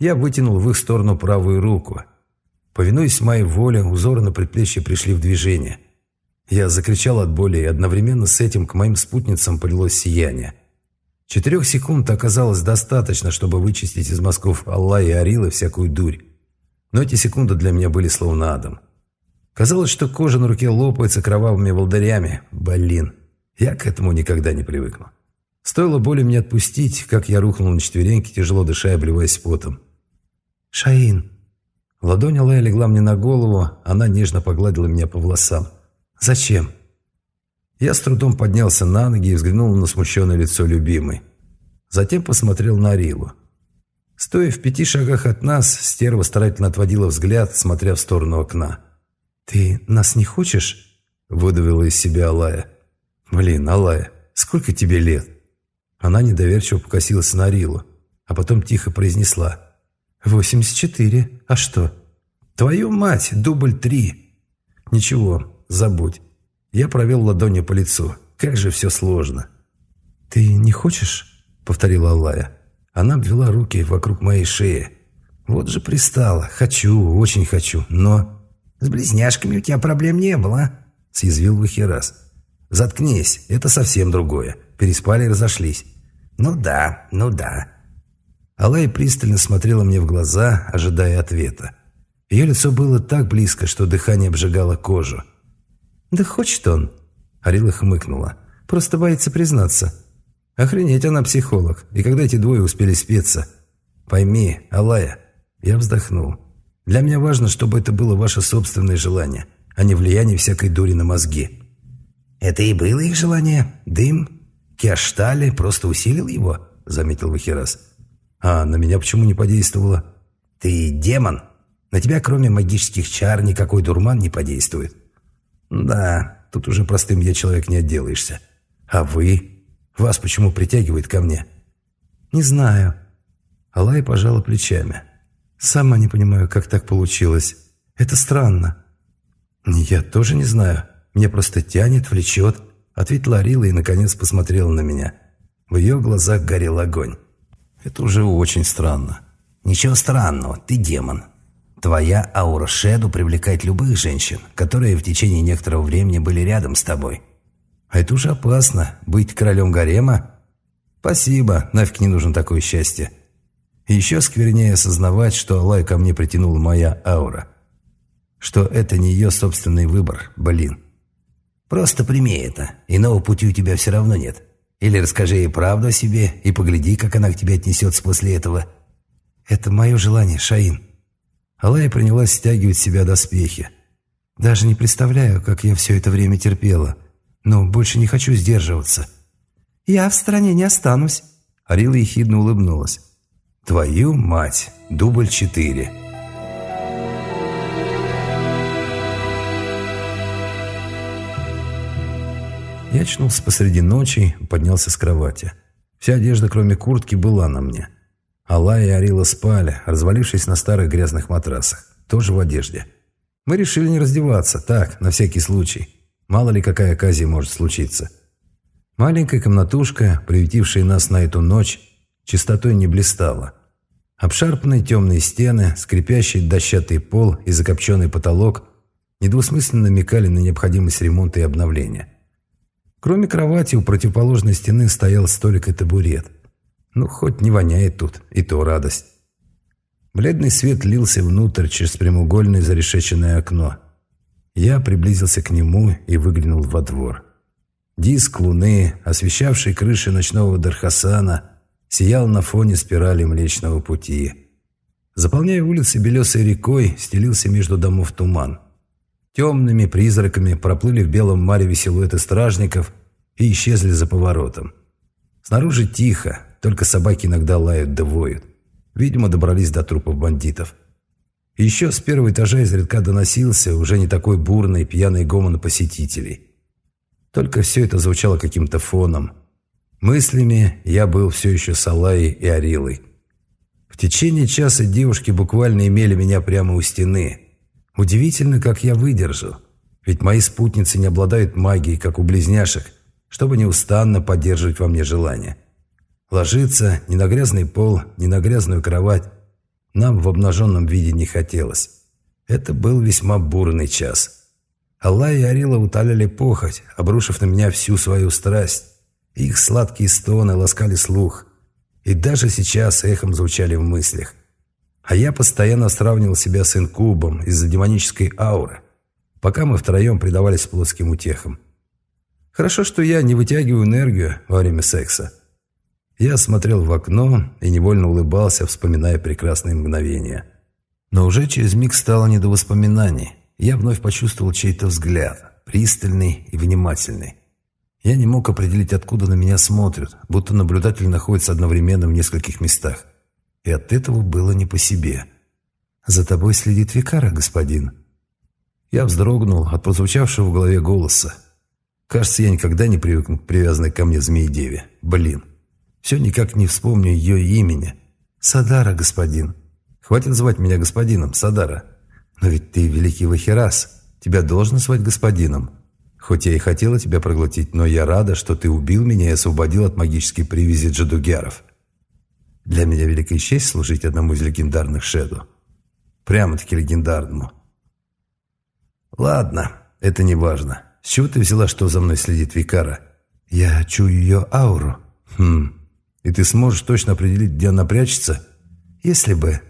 Я вытянул в их сторону правую руку. Повинуясь моей воле, узоры на предплечье пришли в движение. Я закричал от боли, и одновременно с этим к моим спутницам полилось сияние. Четырех секунд оказалось достаточно, чтобы вычистить из мозгов Алла и Арилы всякую дурь. Но эти секунды для меня были словно адом. Казалось, что кожа на руке лопается кровавыми волдырями. Блин, я к этому никогда не привыкну. Стоило боли мне отпустить, как я рухнул на четвереньки, тяжело дыша и обливаясь потом. «Шаин!» Ладонь Алая легла мне на голову, она нежно погладила меня по волосам. «Зачем?» Я с трудом поднялся на ноги и взглянул на смущенное лицо любимой. Затем посмотрел на Рилу. Стоя в пяти шагах от нас, стерва старательно отводила взгляд, смотря в сторону окна. «Ты нас не хочешь?» – выдавила из себя Алая. «Блин, Алая, сколько тебе лет?» Она недоверчиво покосилась на Рилу, а потом тихо произнесла. «Восемьдесят четыре. А что?» «Твою мать, дубль три!» «Ничего, забудь. Я провел ладонью по лицу. Как же все сложно!» «Ты не хочешь?» — повторила Аллая. Она обвела руки вокруг моей шеи. «Вот же пристала. Хочу, очень хочу, но...» «С близняшками у тебя проблем не было?» — съязвил Вахерас. «Заткнись, это совсем другое. Переспали и разошлись». «Ну да, ну да. Алая пристально смотрела мне в глаза, ожидая ответа. Ее лицо было так близко, что дыхание обжигало кожу. «Да хочет он», — Арила хмыкнула. «Просто боится признаться». «Охренеть она психолог. И когда эти двое успели спеться?» «Пойми, Алая». Я вздохнул. «Для меня важно, чтобы это было ваше собственное желание, а не влияние всякой дури на мозги». «Это и было их желание? Дым? Киаштали просто усилил его?» — заметил Вахирас. А на меня почему не подействовало? Ты демон. На тебя, кроме магических чар, никакой дурман не подействует. Да, тут уже простым я человек не отделаешься. А вы? Вас почему притягивает ко мне? Не знаю. Алай пожала плечами. Сама не понимаю, как так получилось. Это странно. Я тоже не знаю. Меня просто тянет, влечет. Ответила Арила и, наконец, посмотрела на меня. В ее глазах горел огонь. Это уже очень странно. Ничего странного, ты демон. Твоя аура Шеду привлекает любых женщин, которые в течение некоторого времени были рядом с тобой. А это уже опасно, быть королем гарема. Спасибо, нафиг не нужно такое счастье. Еще сквернее осознавать, что Аллай ко мне притянула моя аура. Что это не ее собственный выбор, блин. Просто прими это, иного пути у тебя все равно нет. Или расскажи ей правду о себе и погляди, как она к тебе отнесется после этого. Это мое желание, Шаин. Алая принялась стягивать с себя доспехи. Даже не представляю, как я все это время терпела. Но больше не хочу сдерживаться. Я в стране не останусь. Арила ехидно улыбнулась. «Твою мать! Дубль четыре!» Я очнулся посреди ночи, поднялся с кровати. Вся одежда, кроме куртки, была на мне. Алла и Арила спали, развалившись на старых грязных матрасах, тоже в одежде. Мы решили не раздеваться, так, на всякий случай. Мало ли какая оказия может случиться. Маленькая комнатушка, приютившая нас на эту ночь, чистотой не блистала. Обшарпанные темные стены, скрипящий дощатый пол и закопченный потолок недвусмысленно намекали на необходимость ремонта и обновления. Кроме кровати, у противоположной стены стоял столик и табурет. Ну, хоть не воняет тут, и то радость. Бледный свет лился внутрь через прямоугольное зарешеченное окно. Я приблизился к нему и выглянул во двор. Диск луны, освещавший крыши ночного Дархасана, сиял на фоне спирали Млечного Пути. Заполняя улицы белесой рекой, стелился между домов туман. Темными призраками проплыли в белом мареве силуэты стражников и исчезли за поворотом. Снаружи тихо, только собаки иногда лают да воют. Видимо, добрались до трупов бандитов. Еще с первого этажа изредка доносился уже не такой бурный пьяный гомон посетителей. Только все это звучало каким-то фоном. Мыслями я был все еще с Аллаей и Арилой. В течение часа девушки буквально имели меня прямо у стены. Удивительно, как я выдержал. Ведь мои спутницы не обладают магией, как у близняшек, чтобы неустанно поддерживать во мне желание. Ложиться ни на грязный пол, ни на грязную кровать нам в обнаженном виде не хотелось. Это был весьма бурный час. Аллах и Арила утоляли похоть, обрушив на меня всю свою страсть. Их сладкие стоны ласкали слух. И даже сейчас эхом звучали в мыслях. А я постоянно сравнивал себя с инкубом из-за демонической ауры, пока мы втроем предавались плоским утехам. Хорошо, что я не вытягиваю энергию во время секса. Я смотрел в окно и невольно улыбался, вспоминая прекрасные мгновения. Но уже через миг стало не до воспоминаний. Я вновь почувствовал чей-то взгляд, пристальный и внимательный. Я не мог определить, откуда на меня смотрят, будто наблюдатель находится одновременно в нескольких местах. И от этого было не по себе. «За тобой следит Викара, господин». Я вздрогнул от прозвучавшего в голове голоса. Кажется, я никогда не привыкну к привязанной ко мне змеи-деве. Блин. Все никак не вспомню ее имени. Садара, господин. Хватит звать меня господином, Садара. Но ведь ты великий Вахирас. Тебя должно звать господином. Хоть я и хотела тебя проглотить, но я рада, что ты убил меня и освободил от магической привязи джадугяров. Для меня великая честь служить одному из легендарных Шеду. Прямо-таки легендарному. Ладно, это не важно. С чего ты взяла, что за мной следит Викара? Я чую ее ауру. Хм, и ты сможешь точно определить, где она прячется? Если бы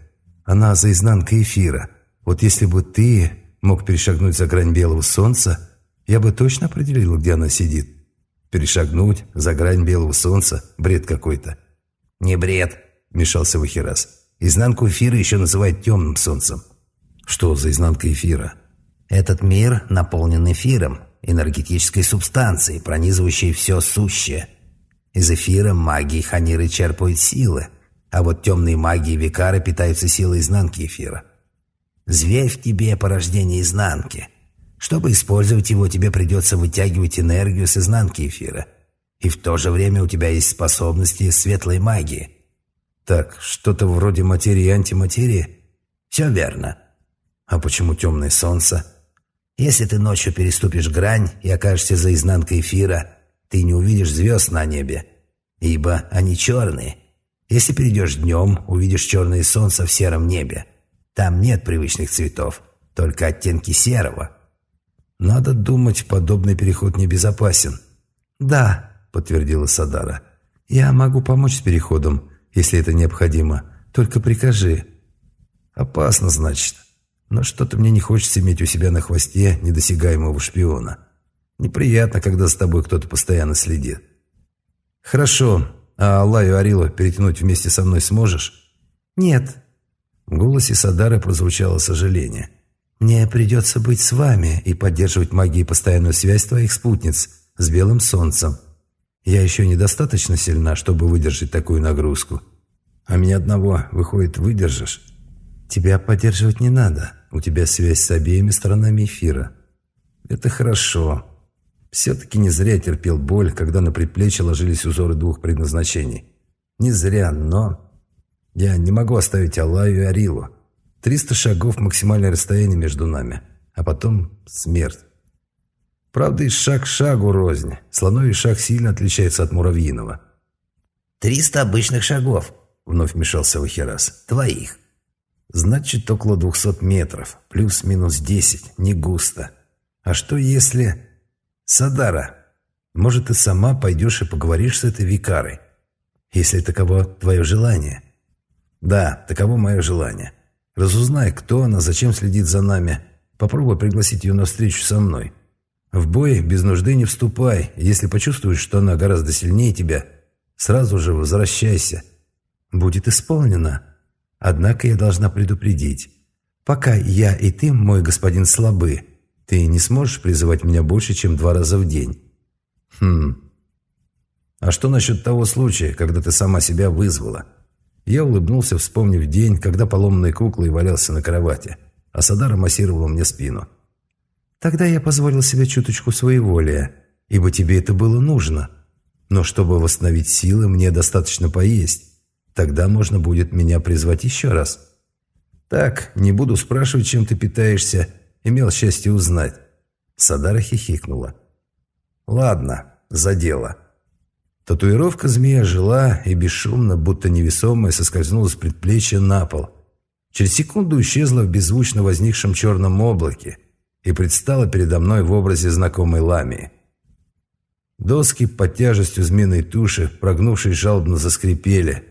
она за изнанкой эфира. Вот если бы ты мог перешагнуть за грань белого солнца, я бы точно определил, где она сидит. Перешагнуть за грань белого солнца – бред какой-то. «Не бред», – вмешался Вахирас. «Изнанку эфира еще называют темным солнцем». «Что за изнанка эфира?» «Этот мир наполнен эфиром, энергетической субстанцией, пронизывающей все сущее». Из эфира магии ханиры черпают силы, а вот темные магии викары питаются силой изнанки эфира. Зверь в тебе – порождение изнанки. Чтобы использовать его, тебе придется вытягивать энергию с изнанки эфира. И в то же время у тебя есть способности светлой магии. Так, что-то вроде материи и антиматерии? Все верно. А почему темное солнце? Если ты ночью переступишь грань и окажешься за изнанкой эфира – ты не увидишь звезд на небе, ибо они черные. Если перейдешь днем, увидишь черное солнце в сером небе. Там нет привычных цветов, только оттенки серого. Надо думать, подобный переход небезопасен. «Да», — подтвердила Садара. «Я могу помочь с переходом, если это необходимо. Только прикажи». «Опасно, значит. Но что-то мне не хочется иметь у себя на хвосте недосягаемого шпиона». Неприятно, когда с тобой кто-то постоянно следит. Хорошо, а Аллаю Арилу перетянуть вместе со мной сможешь? Нет. В голосе Садары прозвучало сожаление. Мне придется быть с вами и поддерживать магией постоянную связь твоих спутниц с белым солнцем. Я еще недостаточно сильна, чтобы выдержать такую нагрузку. А меня одного, выходит, выдержишь? Тебя поддерживать не надо. У тебя связь с обеими сторонами эфира. Это хорошо. Все-таки не зря терпел боль, когда на предплечье ложились узоры двух предназначений. Не зря, но... Я не могу оставить Аллаю и Арилу. Триста шагов – максимальное расстояние между нами. А потом смерть. Правда, и шаг шагу рознь. Слоновий шаг сильно отличается от муравьиного. «Триста обычных шагов», — вновь вмешался Вахерас. «Твоих». «Значит, около двухсот метров. Плюс-минус десять. Не густо. А что если...» «Садара, может, ты сама пойдешь и поговоришь с этой викарой, если таково твое желание?» «Да, таково мое желание. Разузнай, кто она, зачем следит за нами. Попробуй пригласить ее на встречу со мной. В бой без нужды не вступай. Если почувствуешь, что она гораздо сильнее тебя, сразу же возвращайся. Будет исполнено. Однако я должна предупредить. Пока я и ты, мой господин, слабы, ты не сможешь призывать меня больше, чем два раза в день. Хм. А что насчет того случая, когда ты сама себя вызвала? Я улыбнулся, вспомнив день, когда поломанной куклой валялся на кровати, а Садара массировала мне спину. Тогда я позволил себе чуточку своеволия, ибо тебе это было нужно. Но чтобы восстановить силы, мне достаточно поесть. Тогда можно будет меня призвать еще раз. Так, не буду спрашивать, чем ты питаешься. Имел счастье узнать. Садара хихикнула. Ладно, за дело. Татуировка змея жила и бесшумно, будто невесомая, соскользнула с предплечья на пол. Через секунду исчезла в беззвучно возникшем черном облаке и предстала передо мной в образе знакомой ламии. Доски под тяжестью змеиной туши, прогнувшись жалобно, заскрипели.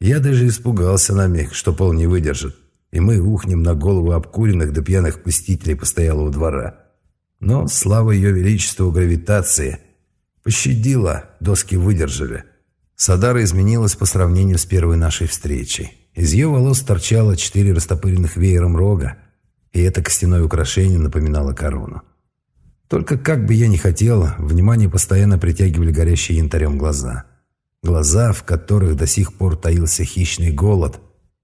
Я даже испугался на миг, что пол не выдержит, и мы ухнем на голову обкуренных до пьяных посетителей постоялого двора. Но слава ее величеству гравитации – Пощадила, доски выдержали. Садара изменилась по сравнению с первой нашей встречей. Из ее волос торчало четыре растопыренных веером рога, и это костяное украшение напоминало корону. Только как бы я ни хотел, внимание постоянно притягивали горящие янтарем глаза. Глаза, в которых до сих пор таился хищный голод,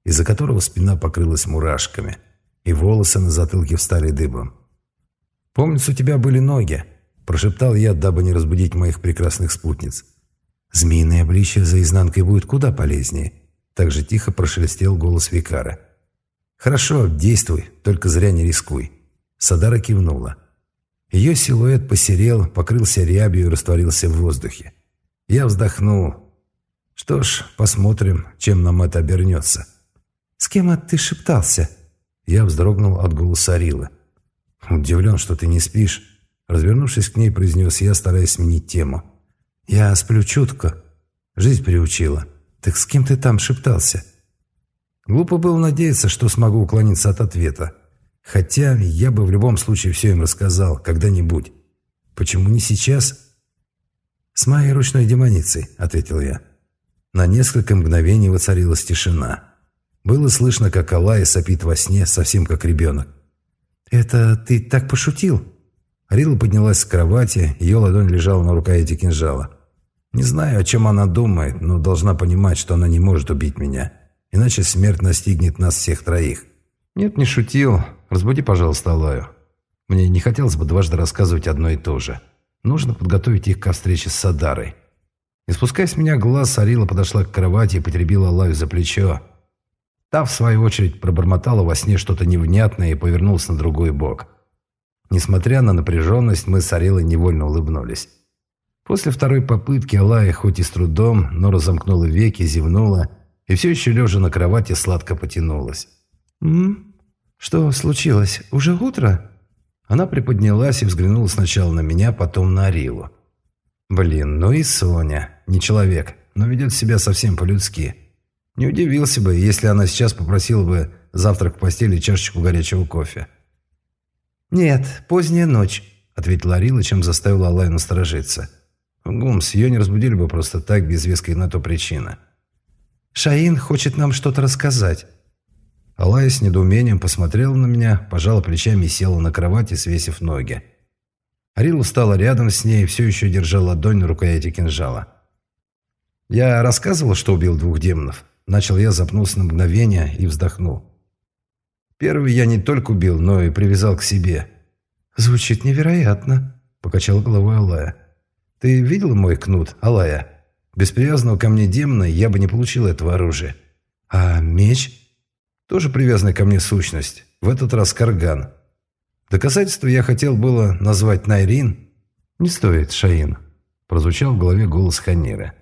из-за которого спина покрылась мурашками, и волосы на затылке встали дыбом. «Помнится, у тебя были ноги», Прошептал я, дабы не разбудить моих прекрасных спутниц. «Змеиное обличье за изнанкой будет куда полезнее». Так же тихо прошелестел голос Викара. «Хорошо, действуй, только зря не рискуй». Садара кивнула. Ее силуэт посерел, покрылся рябью и растворился в воздухе. Я вздохнул. Что ж, посмотрим, чем нам это обернется. «С кем ты шептался?» Я вздрогнул от голоса Арилы. «Удивлен, что ты не спишь. Развернувшись к ней, произнес я, стараясь сменить тему. «Я сплю чутко. Жизнь приучила. Так с кем ты там шептался?» Глупо было надеяться, что смогу уклониться от ответа. Хотя я бы в любом случае все им рассказал, когда-нибудь. Почему не сейчас? «С моей ручной демоницей», — ответил я. На несколько мгновений воцарилась тишина. Было слышно, как Алая сопит во сне, совсем как ребенок. «Это ты так пошутил?» Рила поднялась с кровати, ее ладонь лежала на рукояти кинжала. Не знаю, о чем она думает, но должна понимать, что она не может убить меня. Иначе смерть настигнет нас всех троих. Нет, не шутил. Разбуди, пожалуйста, Алаю. Мне не хотелось бы дважды рассказывать одно и то же. Нужно подготовить их ко встрече с Садарой. Не спуская с меня глаз, Арила подошла к кровати и потеребила Алаю за плечо. Та, в свою очередь, пробормотала во сне что-то невнятное и повернулась на другой бок. Несмотря на напряженность, мы с Арилой невольно улыбнулись. После второй попытки Алая хоть и с трудом, но разомкнула веки, зевнула и все еще лежа на кровати сладко потянулась. «М? Что случилось? Уже утро?» Она приподнялась и взглянула сначала на меня, потом на Арилу. «Блин, ну и Соня. Не человек, но ведет себя совсем по-людски. Не удивился бы, если она сейчас попросила бы завтрак в постели и чашечку горячего кофе». «Нет, поздняя ночь», — ответила Арила, чем заставила Аллая насторожиться. «Гумс, ее не разбудили бы просто так, без веской на то причины». «Шаин хочет нам что-то рассказать». Алая с недоумением посмотрела на меня, пожала плечами и села на кровати, свесив ноги. Арила встала рядом с ней и все еще держала ладонь на рукояти кинжала. «Я рассказывал, что убил двух демонов?» Начал я, запнулся на мгновение и вздохнул. Первый я не только убил, но и привязал к себе. «Звучит невероятно», — покачал головой Алая. «Ты видел мой кнут, Алая? Без привязанного ко мне демона я бы не получил этого оружия. А меч?» «Тоже привязанная ко мне сущность. В этот раз карган. Доказательство я хотел было назвать Найрин, «Не стоит, Шаин», – прозвучал в голове голос Ханира.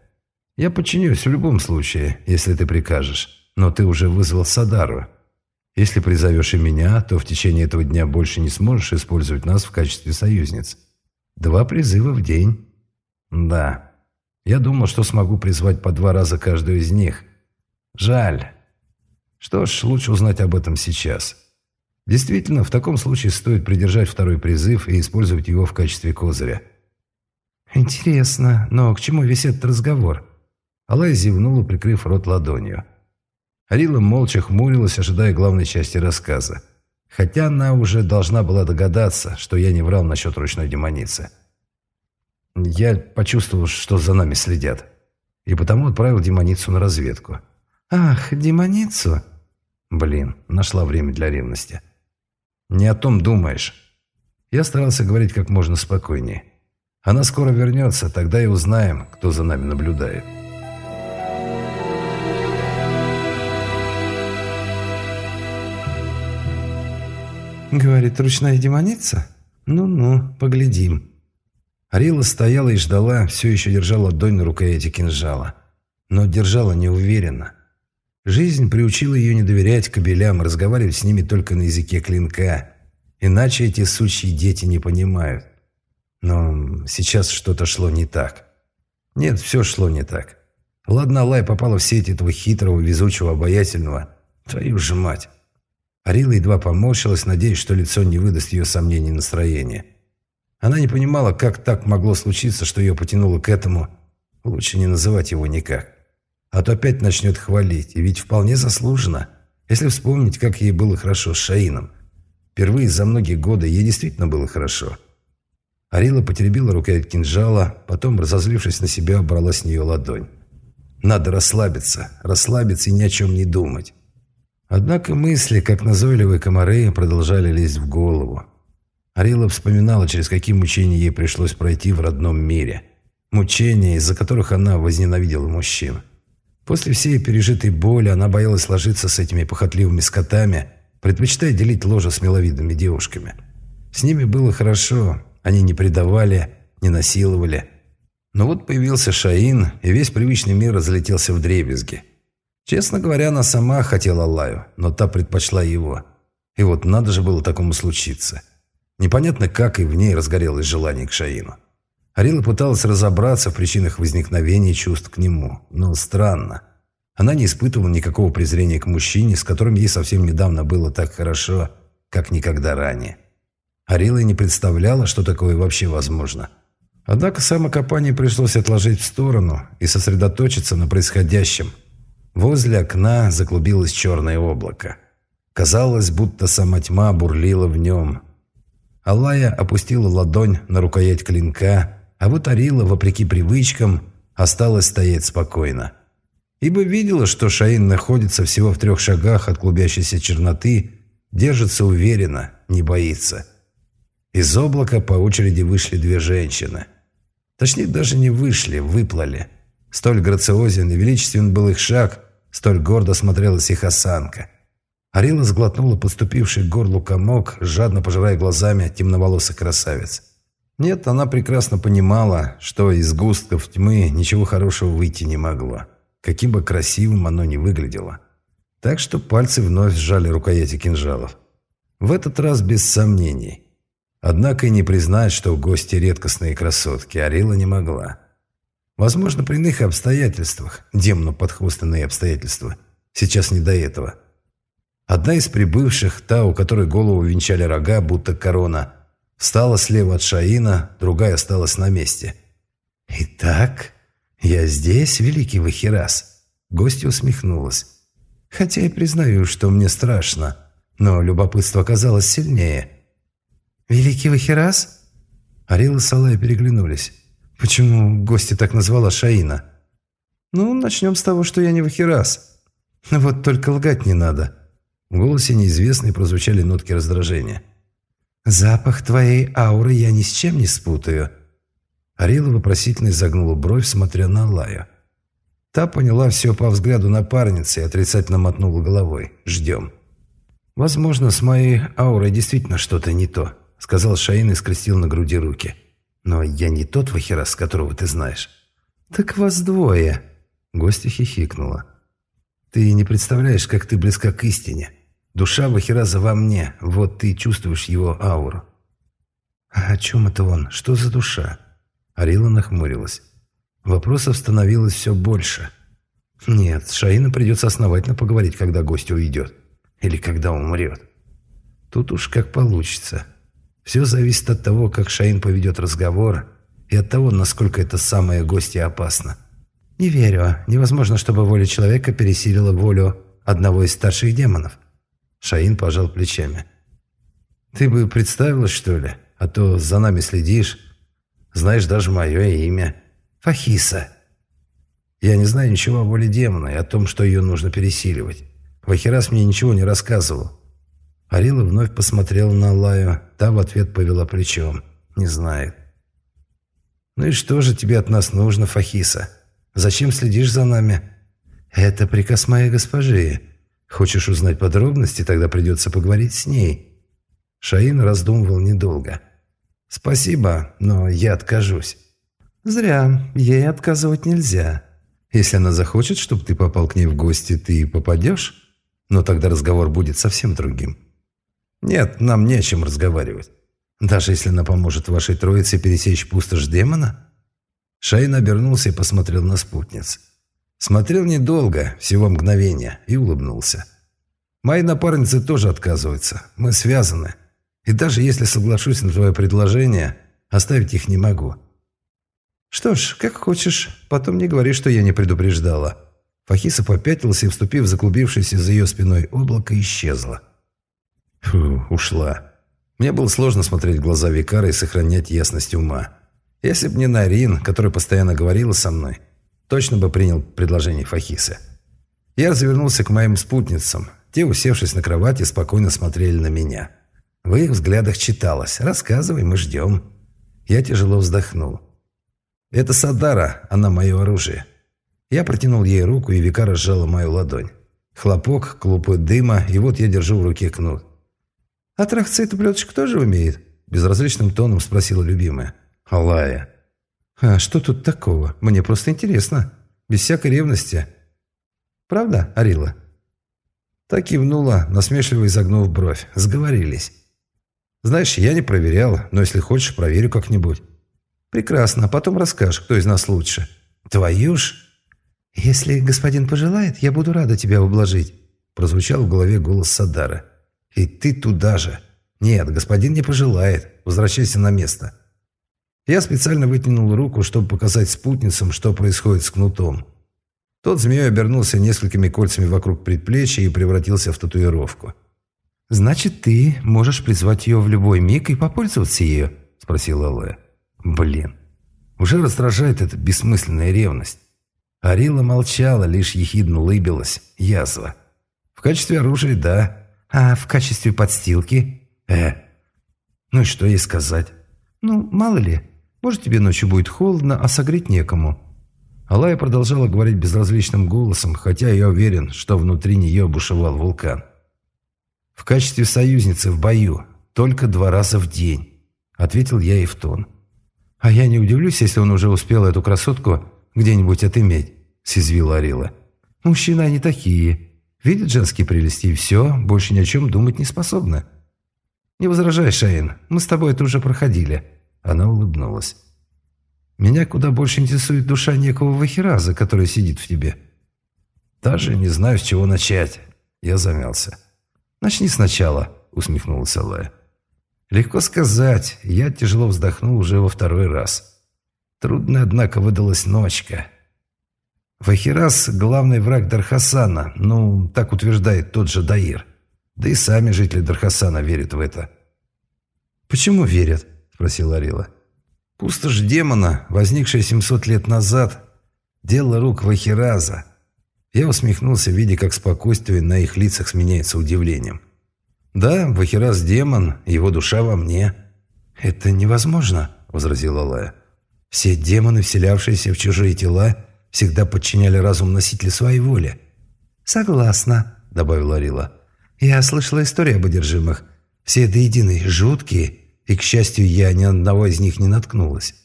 «Я подчинюсь в любом случае, если ты прикажешь, но ты уже вызвал Садару. Если призовешь и меня, то в течение этого дня больше не сможешь использовать нас в качестве союзниц. Два призыва в день». «Да. Я думал, что смогу призвать по два раза каждую из них. Жаль. Что ж, лучше узнать об этом сейчас». Действительно, в таком случае стоит придержать второй призыв и использовать его в качестве козыря. «Интересно, но к чему весь этот разговор?» Алай зевнула, прикрыв рот ладонью. Арила молча хмурилась, ожидая главной части рассказа. Хотя она уже должна была догадаться, что я не врал насчет ручной демоницы. Я почувствовал, что за нами следят. И потому отправил демоницу на разведку. «Ах, демоницу?» Блин, нашла время для ревности. Не о том думаешь. Я старался говорить как можно спокойнее. Она скоро вернется, тогда и узнаем, кто за нами наблюдает. Говорит, ручная демоница? Ну-ну, поглядим. Арила стояла и ждала, все еще держала ладонь на рукояти кинжала. Но держала неуверенно. Жизнь приучила ее не доверять кобелям, разговаривать с ними только на языке клинка. Иначе эти сучьи дети не понимают. Но сейчас что-то шло не так. Нет, все шло не так. Ладно, Лай попала в сеть этого хитрого, везучего, обаятельного. Твою же мать. Арила едва поморщилась, надеясь, что лицо не выдаст ее сомнений настроения. Она не понимала, как так могло случиться, что ее потянуло к этому. Лучше не называть его никак. А то опять начнет хвалить, и ведь вполне заслуженно, если вспомнить, как ей было хорошо с Шаином. Впервые за многие годы ей действительно было хорошо. Арила потеребила рукоять кинжала, потом, разозлившись на себя, брала с нее ладонь. Надо расслабиться, расслабиться и ни о чем не думать. Однако мысли, как назойливые комары, продолжали лезть в голову. Арила вспоминала, через какие мучения ей пришлось пройти в родном мире. Мучения, из-за которых она возненавидела мужчин. После всей пережитой боли она боялась ложиться с этими похотливыми скотами, предпочитая делить ложе с миловидными девушками. С ними было хорошо, они не предавали, не насиловали. Но вот появился Шаин, и весь привычный мир разлетелся в дребезги. Честно говоря, она сама хотела Аллаю, но та предпочла его. И вот надо же было такому случиться. Непонятно, как и в ней разгорелось желание к Шаину. Арила пыталась разобраться в причинах возникновения чувств к нему, но странно. Она не испытывала никакого презрения к мужчине, с которым ей совсем недавно было так хорошо, как никогда ранее. Арила не представляла, что такое вообще возможно. Однако самокопание пришлось отложить в сторону и сосредоточиться на происходящем. Возле окна заклубилось черное облако. Казалось, будто сама тьма бурлила в нем. Алая опустила ладонь на рукоять клинка, а вот Арила, вопреки привычкам, осталась стоять спокойно. Ибо видела, что Шаин находится всего в трех шагах от клубящейся черноты, держится уверенно, не боится. Из облака по очереди вышли две женщины. Точнее, даже не вышли, выплыли. Столь грациозен и величествен был их шаг, столь гордо смотрелась их осанка. Арила сглотнула подступивший к горлу комок, жадно пожирая глазами темноволосый красавец. Нет, она прекрасно понимала, что из густков тьмы ничего хорошего выйти не могло, каким бы красивым оно ни выглядело. Так что пальцы вновь сжали рукояти кинжалов. В этот раз без сомнений. Однако и не признать, что гости редкостные красотки, Арила не могла. Возможно, при иных обстоятельствах, демну подхвостанные обстоятельства, сейчас не до этого. Одна из прибывших, та, у которой голову венчали рога, будто корона – Встала слева от Шаина, другая осталась на месте. «Итак, я здесь, великий Вахирас», — гостья усмехнулась. «Хотя и признаю, что мне страшно, но любопытство оказалось сильнее». «Великий Вахирас?» Арил и Салай переглянулись. «Почему гостья так назвала Шаина?» «Ну, начнем с того, что я не Вахирас. Вот только лгать не надо». В голосе неизвестной прозвучали нотки раздражения. «Запах твоей ауры я ни с чем не спутаю». Арила вопросительно загнула бровь, смотря на Лаю. Та поняла все по взгляду напарницы и отрицательно мотнула головой. «Ждем». «Возможно, с моей аурой действительно что-то не то», сказал Шаин и скрестил на груди руки. Но я не тот Вахирас, которого ты знаешь. Так вас двое. Гостья хихикнула. Ты не представляешь, как ты близка к истине. Душа Вахираза во мне, вот ты чувствуешь его ауру. А о чем это он? Что за душа? Арила нахмурилась. Вопросов становилось все больше. Нет, с придется основательно поговорить, когда гость уйдет. Или когда умрет. Тут уж как получится. Все зависит от того, как Шаин поведет разговор, и от того, насколько это самое гостье опасно. Не верю. Невозможно, чтобы воля человека пересилила волю одного из старших демонов. Шаин пожал плечами. Ты бы представилась, что ли? А то за нами следишь. Знаешь даже мое имя. Фахиса. Я не знаю ничего о воле демона и о том, что ее нужно пересиливать. Вахирас мне ничего не рассказывал. Арила вновь посмотрела на Лаю, та в ответ повела плечом. Не знает. «Ну и что же тебе от нас нужно, Фахиса? Зачем следишь за нами?» «Это приказ моей госпожи. Хочешь узнать подробности, тогда придется поговорить с ней». Шаин раздумывал недолго. «Спасибо, но я откажусь». «Зря. Ей отказывать нельзя. Если она захочет, чтобы ты попал к ней в гости, ты попадешь, но тогда разговор будет совсем другим». «Нет, нам не о чем разговаривать. Даже если она поможет вашей троице пересечь пустошь демона?» Шайн обернулся и посмотрел на спутниц. Смотрел недолго, всего мгновение, и улыбнулся. «Мои напарницы тоже отказываются. Мы связаны. И даже если соглашусь на твое предложение, оставить их не могу». «Что ж, как хочешь. Потом не говори, что я не предупреждала». Фахиса попятился и, вступив в заклубившееся за ее спиной облако, исчезла. Фу, ушла. Мне было сложно смотреть в глаза Викара и сохранять ясность ума. Если бы не Нарин, которая постоянно говорила со мной, точно бы принял предложение Фахиса. Я развернулся к моим спутницам. Те, усевшись на кровати, спокойно смотрели на меня. В их взглядах читалось «Рассказывай, мы ждем». Я тяжело вздохнул. «Это Садара, она мое оружие». Я протянул ей руку, и Викара сжала мою ладонь. Хлопок, клубы дыма, и вот я держу в руке кнут. «А эту плеточку тоже умеет?» Безразличным тоном спросила любимая. «Алая». «А что тут такого? Мне просто интересно. Без всякой ревности». «Правда, Арила?» Так кивнула, насмешливо изогнув бровь. Сговорились. «Знаешь, я не проверял, но если хочешь, проверю как-нибудь». «Прекрасно, потом расскажешь, кто из нас лучше». «Твою ж...» «Если господин пожелает, я буду рада тебя ублажить», прозвучал в голове голос Садара. «И ты туда же!» «Нет, господин не пожелает. Возвращайся на место». Я специально вытянул руку, чтобы показать спутницам, что происходит с кнутом. Тот змеей обернулся несколькими кольцами вокруг предплечья и превратился в татуировку. «Значит, ты можешь призвать ее в любой миг и попользоваться ею?» – спросила Лэ. «Блин, уже раздражает эта бессмысленная ревность». Арила молчала, лишь ехидно улыбилась. Язва. «В качестве оружия – да, а в качестве подстилки? Э. Ну и что ей сказать? Ну, мало ли. Может, тебе ночью будет холодно, а согреть некому. Алая продолжала говорить безразличным голосом, хотя я уверен, что внутри нее бушевал вулкан. «В качестве союзницы в бою. Только два раза в день», — ответил я ей в тон. «А я не удивлюсь, если он уже успел эту красотку где-нибудь отыметь», — съязвила Арила. «Мужчины они такие. Видит женские прелести и все, больше ни о чем думать не способна. «Не возражай, Шаин, мы с тобой это уже проходили». Она улыбнулась. «Меня куда больше интересует душа некого Вахираза, который сидит в тебе». «Даже не знаю, с чего начать». Я замялся. «Начни сначала», — усмехнулась Алая. «Легко сказать. Я тяжело вздохнул уже во второй раз. Трудная, однако, выдалась ночка. Вахирас – главный враг Дархасана, ну, так утверждает тот же Даир. Да и сами жители Дархасана верят в это. «Почему верят?» – спросил Арила. «Пустошь демона, возникшая 700 лет назад, дело рук Вахираза». Я усмехнулся, видя, как спокойствие на их лицах сменяется удивлением. «Да, Вахираз – демон, его душа во мне». «Это невозможно», – возразила Лая. «Все демоны, вселявшиеся в чужие тела – всегда подчиняли разум носителя своей воли. «Согласна», — добавила Рила. «Я слышала истории об одержимых. Все до единой жуткие И, к счастью, я ни одного из них не наткнулась.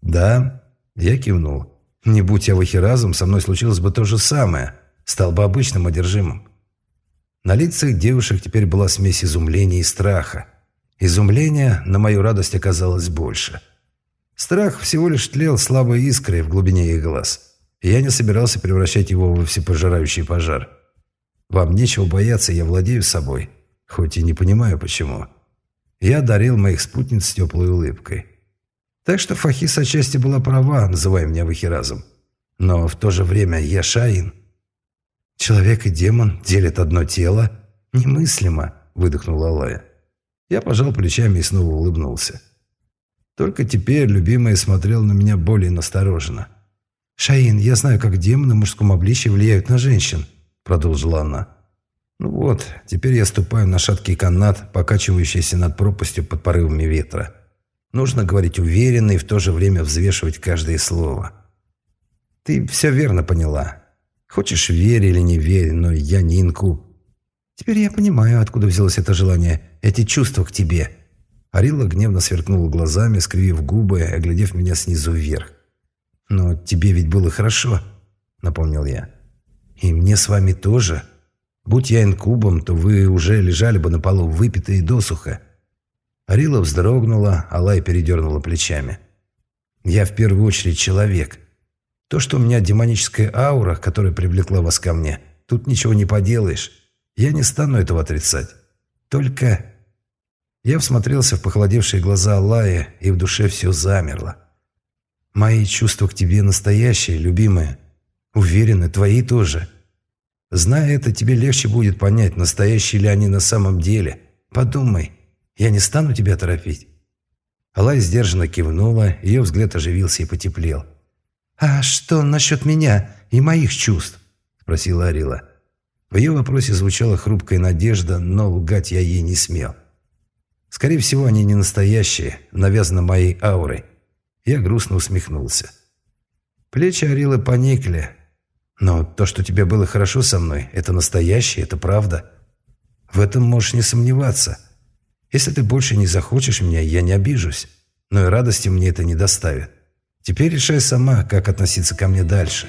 «Да?» – я кивнул. «Не будь я вахиразом, со мной случилось бы то же самое. Стал бы обычным одержимым». На лицах девушек теперь была смесь изумления и страха. Изумления, на мою радость, оказалось больше. Страх всего лишь тлел слабой искрой в глубине их глаз. Я не собирался превращать его во всепожирающий пожар. Вам нечего бояться, я владею собой, хоть и не понимаю, почему. Я одарил моих спутниц теплой улыбкой. Так что Фахис отчасти была права, называя меня Вахиразом. Но в то же время я Шаин. Человек и демон делят одно тело. Немыслимо, выдохнула Алая. Я пожал плечами и снова улыбнулся. Только теперь любимая смотрел на меня более настороженно. «Шаин, я знаю, как демоны в мужском обличье влияют на женщин», — продолжила она. «Ну вот, теперь я ступаю на шаткий канат, покачивающийся над пропастью под порывами ветра. Нужно говорить уверенно и в то же время взвешивать каждое слово. Ты все верно поняла. Хочешь, верь или не верь, но я не инкуб. Теперь я понимаю, откуда взялось это желание, эти чувства к тебе». Арила гневно сверкнула глазами, скривив губы, оглядев меня снизу вверх. «Но тебе ведь было хорошо», — напомнил я. «И мне с вами тоже. Будь я инкубом, то вы уже лежали бы на полу, выпитые досуха». Арила вздрогнула, Алай передернула плечами. «Я в первую очередь человек. То, что у меня демоническая аура, которая привлекла вас ко мне, тут ничего не поделаешь. Я не стану этого отрицать. Только...» Я всмотрелся в похолодевшие глаза Алая, и в душе все замерло. «Мои чувства к тебе настоящие, любимая. Уверены, твои тоже. Зная это, тебе легче будет понять, настоящие ли они на самом деле. Подумай, я не стану тебя торопить». Алай сдержанно кивнула, ее взгляд оживился и потеплел. «А что насчет меня и моих чувств?» – спросила Арила. В ее вопросе звучала хрупкая надежда, но лгать я ей не смел. Скорее всего, они не настоящие, навязаны моей аурой. Я грустно усмехнулся. Плечи Арилы поникли. Но то, что тебе было хорошо со мной, это настоящее, это правда. В этом можешь не сомневаться. Если ты больше не захочешь меня, я не обижусь. Но и радости мне это не доставит. Теперь решай сама, как относиться ко мне дальше».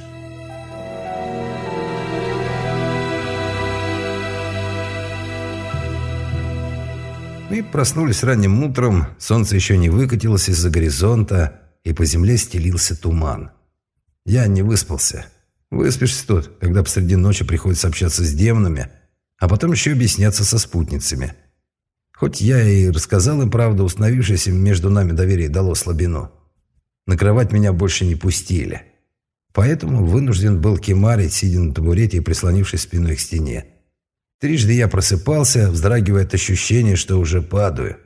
Мы проснулись ранним утром, солнце еще не выкатилось из-за горизонта, и по земле стелился туман. Я не выспался. Выспишься тут, когда посреди ночи приходится общаться с демонами, а потом еще объясняться со спутницами. Хоть я и рассказал им правду, установившееся между нами доверие дало слабину. На кровать меня больше не пустили. Поэтому вынужден был кемарить, сидя на табурете и прислонившись спиной к стене. Трижды я просыпался, вздрагивая от ощущения, что уже падаю.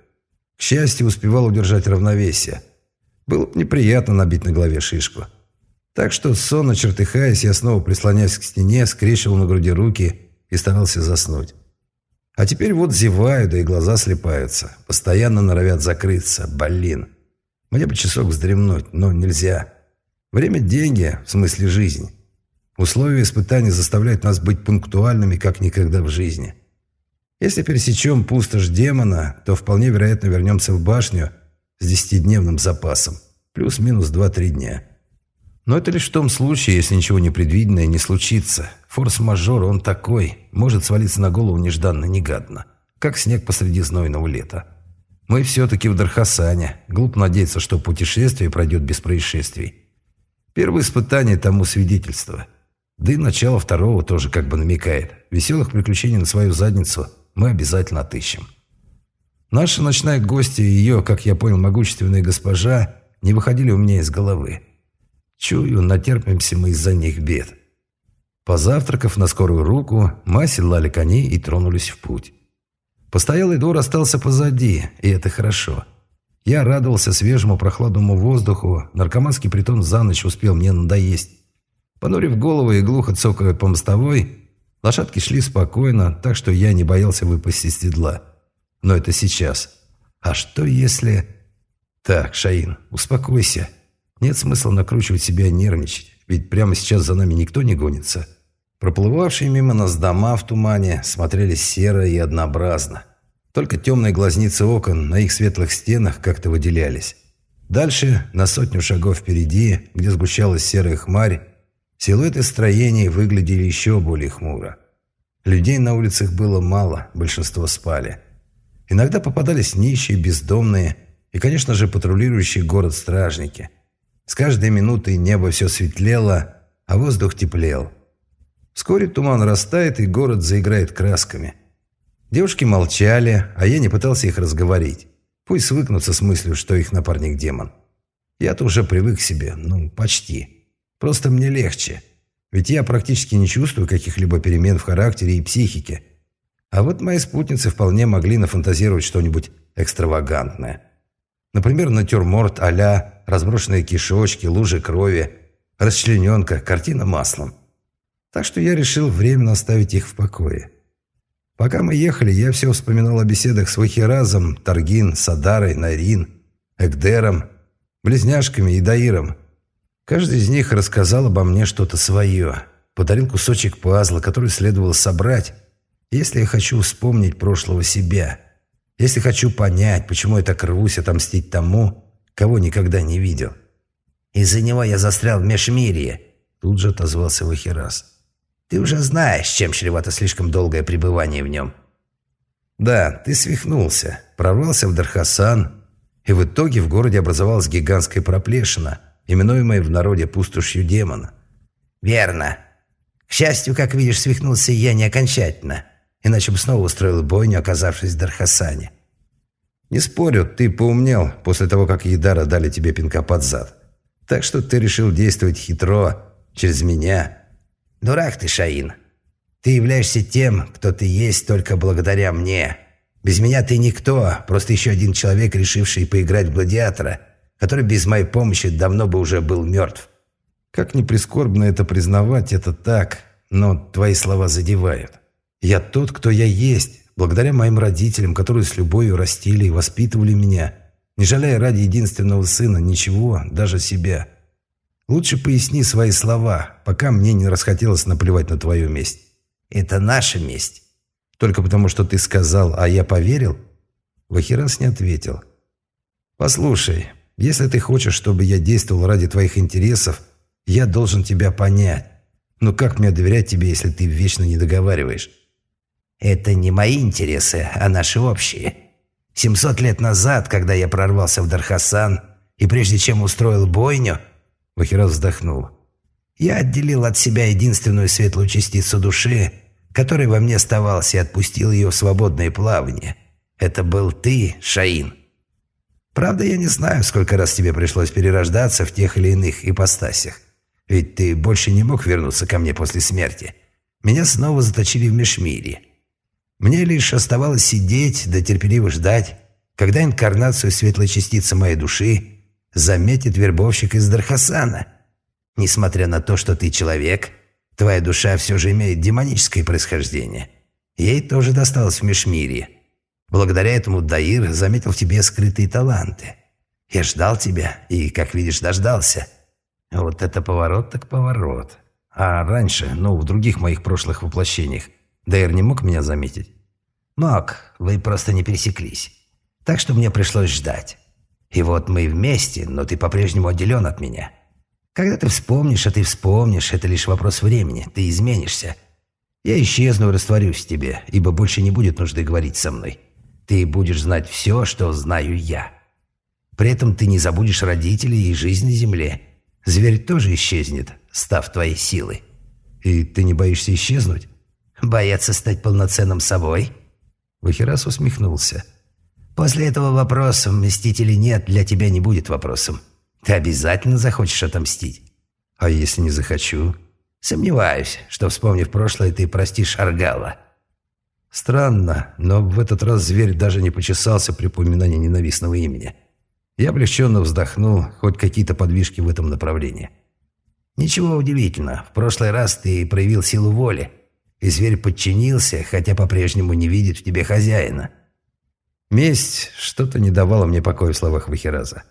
К счастью, успевал удержать равновесие. Было бы неприятно набить на голове шишку. Так что, сонно чертыхаясь, я снова прислоняясь к стене, скрещивал на груди руки и старался заснуть. А теперь вот зеваю, да и глаза слепаются. Постоянно норовят закрыться. Блин. Мне бы часок вздремнуть, но нельзя. Время – деньги, в смысле жизнь. Условия испытаний заставляют нас быть пунктуальными, как никогда в жизни. Если пересечем пустошь демона, то вполне вероятно вернемся в башню с десятидневным запасом. Плюс-минус 2-3 дня. Но это лишь в том случае, если ничего непредвиденное не случится. Форс-мажор, он такой, может свалиться на голову нежданно-негадно. Как снег посреди знойного лета. Мы все-таки в Дархасане. Глупо надеяться, что путешествие пройдет без происшествий. Первое испытание тому свидетельство – да и начало второго тоже как бы намекает. Веселых приключений на свою задницу мы обязательно отыщем. Наша ночная гостья и ее, как я понял, могущественная госпожа не выходили у меня из головы. Чую, натерпимся мы из-за них бед. Позавтракав на скорую руку, мы оседлали коней и тронулись в путь. Постоялый двор остался позади, и это хорошо. Я радовался свежему прохладному воздуху, наркоманский притон за ночь успел мне надоесть. Понурив голову и глухо цокая по мостовой, лошадки шли спокойно, так что я не боялся выпасть из седла. Но это сейчас. А что если... Так, Шаин, успокойся. Нет смысла накручивать себя и нервничать, ведь прямо сейчас за нами никто не гонится. Проплывавшие мимо нас дома в тумане смотрели серо и однообразно. Только темные глазницы окон на их светлых стенах как-то выделялись. Дальше, на сотню шагов впереди, где сгущалась серая хмарь, силуэты строений выглядели еще более хмуро. Людей на улицах было мало, большинство спали. Иногда попадались нищие, бездомные и, конечно же, патрулирующие город стражники. С каждой минутой небо все светлело, а воздух теплел. Вскоре туман растает, и город заиграет красками. Девушки молчали, а я не пытался их разговорить. Пусть свыкнутся с мыслью, что их напарник демон. Я-то уже привык к себе, ну, почти. Просто мне легче. Ведь я практически не чувствую каких-либо перемен в характере и психике. А вот мои спутницы вполне могли нафантазировать что-нибудь экстравагантное. Например, натюрморт а-ля разброшенные кишочки, лужи крови, расчлененка, картина маслом. Так что я решил временно оставить их в покое. Пока мы ехали, я все вспоминал о беседах с Вахиразом, Таргин, Садарой, Нарин, Экдером, близняшками и Даиром. Каждый из них рассказал обо мне что-то свое, подарил кусочек пазла, который следовало собрать, если я хочу вспомнить прошлого себя, если хочу понять, почему я так рвусь отомстить тому, кого никогда не видел. Из-за него я застрял в Межмирье, тут же отозвался Вахирас. Ты уже знаешь, чем чревато слишком долгое пребывание в нем. Да, ты свихнулся, прорвался в Дархасан, и в итоге в городе образовалась гигантская проплешина, именуемая в народе пустошью демона. Верно. К счастью, как видишь, свихнулся я не окончательно, иначе бы снова устроил бойню, оказавшись в Дархасане. Не спорю, ты поумнел после того, как Едара дали тебе пинка под зад. Так что ты решил действовать хитро, через меня, «Дурак ты, Шаин. Ты являешься тем, кто ты есть только благодаря мне. Без меня ты никто, просто еще один человек, решивший поиграть в гладиатора, который без моей помощи давно бы уже был мертв». «Как ни прискорбно это признавать, это так, но твои слова задевают. Я тот, кто я есть, благодаря моим родителям, которые с любовью растили и воспитывали меня, не жалея ради единственного сына ничего, даже себя». Лучше поясни свои слова, пока мне не расхотелось наплевать на твою месть. Это наша месть. Только потому, что ты сказал, а я поверил? Вахирас не ответил. Послушай, если ты хочешь, чтобы я действовал ради твоих интересов, я должен тебя понять. Но как мне доверять тебе, если ты вечно не договариваешь? Это не мои интересы, а наши общие. Семьсот лет назад, когда я прорвался в Дархасан, и прежде чем устроил бойню, Вахирас вздохнул. «Я отделил от себя единственную светлую частицу души, которая во мне оставалась, и отпустил ее в свободное плавание. Это был ты, Шаин. Правда, я не знаю, сколько раз тебе пришлось перерождаться в тех или иных ипостасях. Ведь ты больше не мог вернуться ко мне после смерти. Меня снова заточили в Межмире. Мне лишь оставалось сидеть да терпеливо ждать, когда инкарнацию светлой частицы моей души заметит вербовщик из Дархасана. Несмотря на то, что ты человек, твоя душа все же имеет демоническое происхождение. Ей тоже досталось в Межмирье. Благодаря этому Даир заметил в тебе скрытые таланты. Я ждал тебя и, как видишь, дождался. Вот это поворот так поворот. А раньше, ну, в других моих прошлых воплощениях, Даир не мог меня заметить? Мог, вы просто не пересеклись. Так что мне пришлось ждать. И вот мы вместе, но ты по-прежнему отделен от меня. Когда ты вспомнишь, а ты вспомнишь, это лишь вопрос времени, ты изменишься. Я исчезну и растворюсь в тебе, ибо больше не будет нужды говорить со мной. Ты будешь знать все, что знаю я. При этом ты не забудешь родителей и жизнь на земле. Зверь тоже исчезнет, став твоей силой. И ты не боишься исчезнуть? Бояться стать полноценным собой? Вахирас усмехнулся. После этого вопроса, мстить или нет, для тебя не будет вопросом. Ты обязательно захочешь отомстить. А если не захочу? Сомневаюсь, что, вспомнив прошлое, ты простишь Аргала. Странно, но в этот раз зверь даже не почесался при упоминании ненавистного имени. Я облегченно вздохнул, хоть какие-то подвижки в этом направлении. Ничего удивительного. В прошлый раз ты проявил силу воли, и зверь подчинился, хотя по-прежнему не видит в тебе хозяина. Месть что-то не давала мне покоя в словах Вахираза.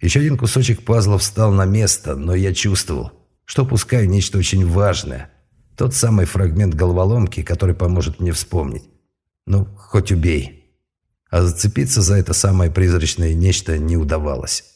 Еще один кусочек пазла встал на место, но я чувствовал, что упускаю нечто очень важное. Тот самый фрагмент головоломки, который поможет мне вспомнить. Ну, хоть убей. а зацепиться за это самое призрачное нечто не удавалось.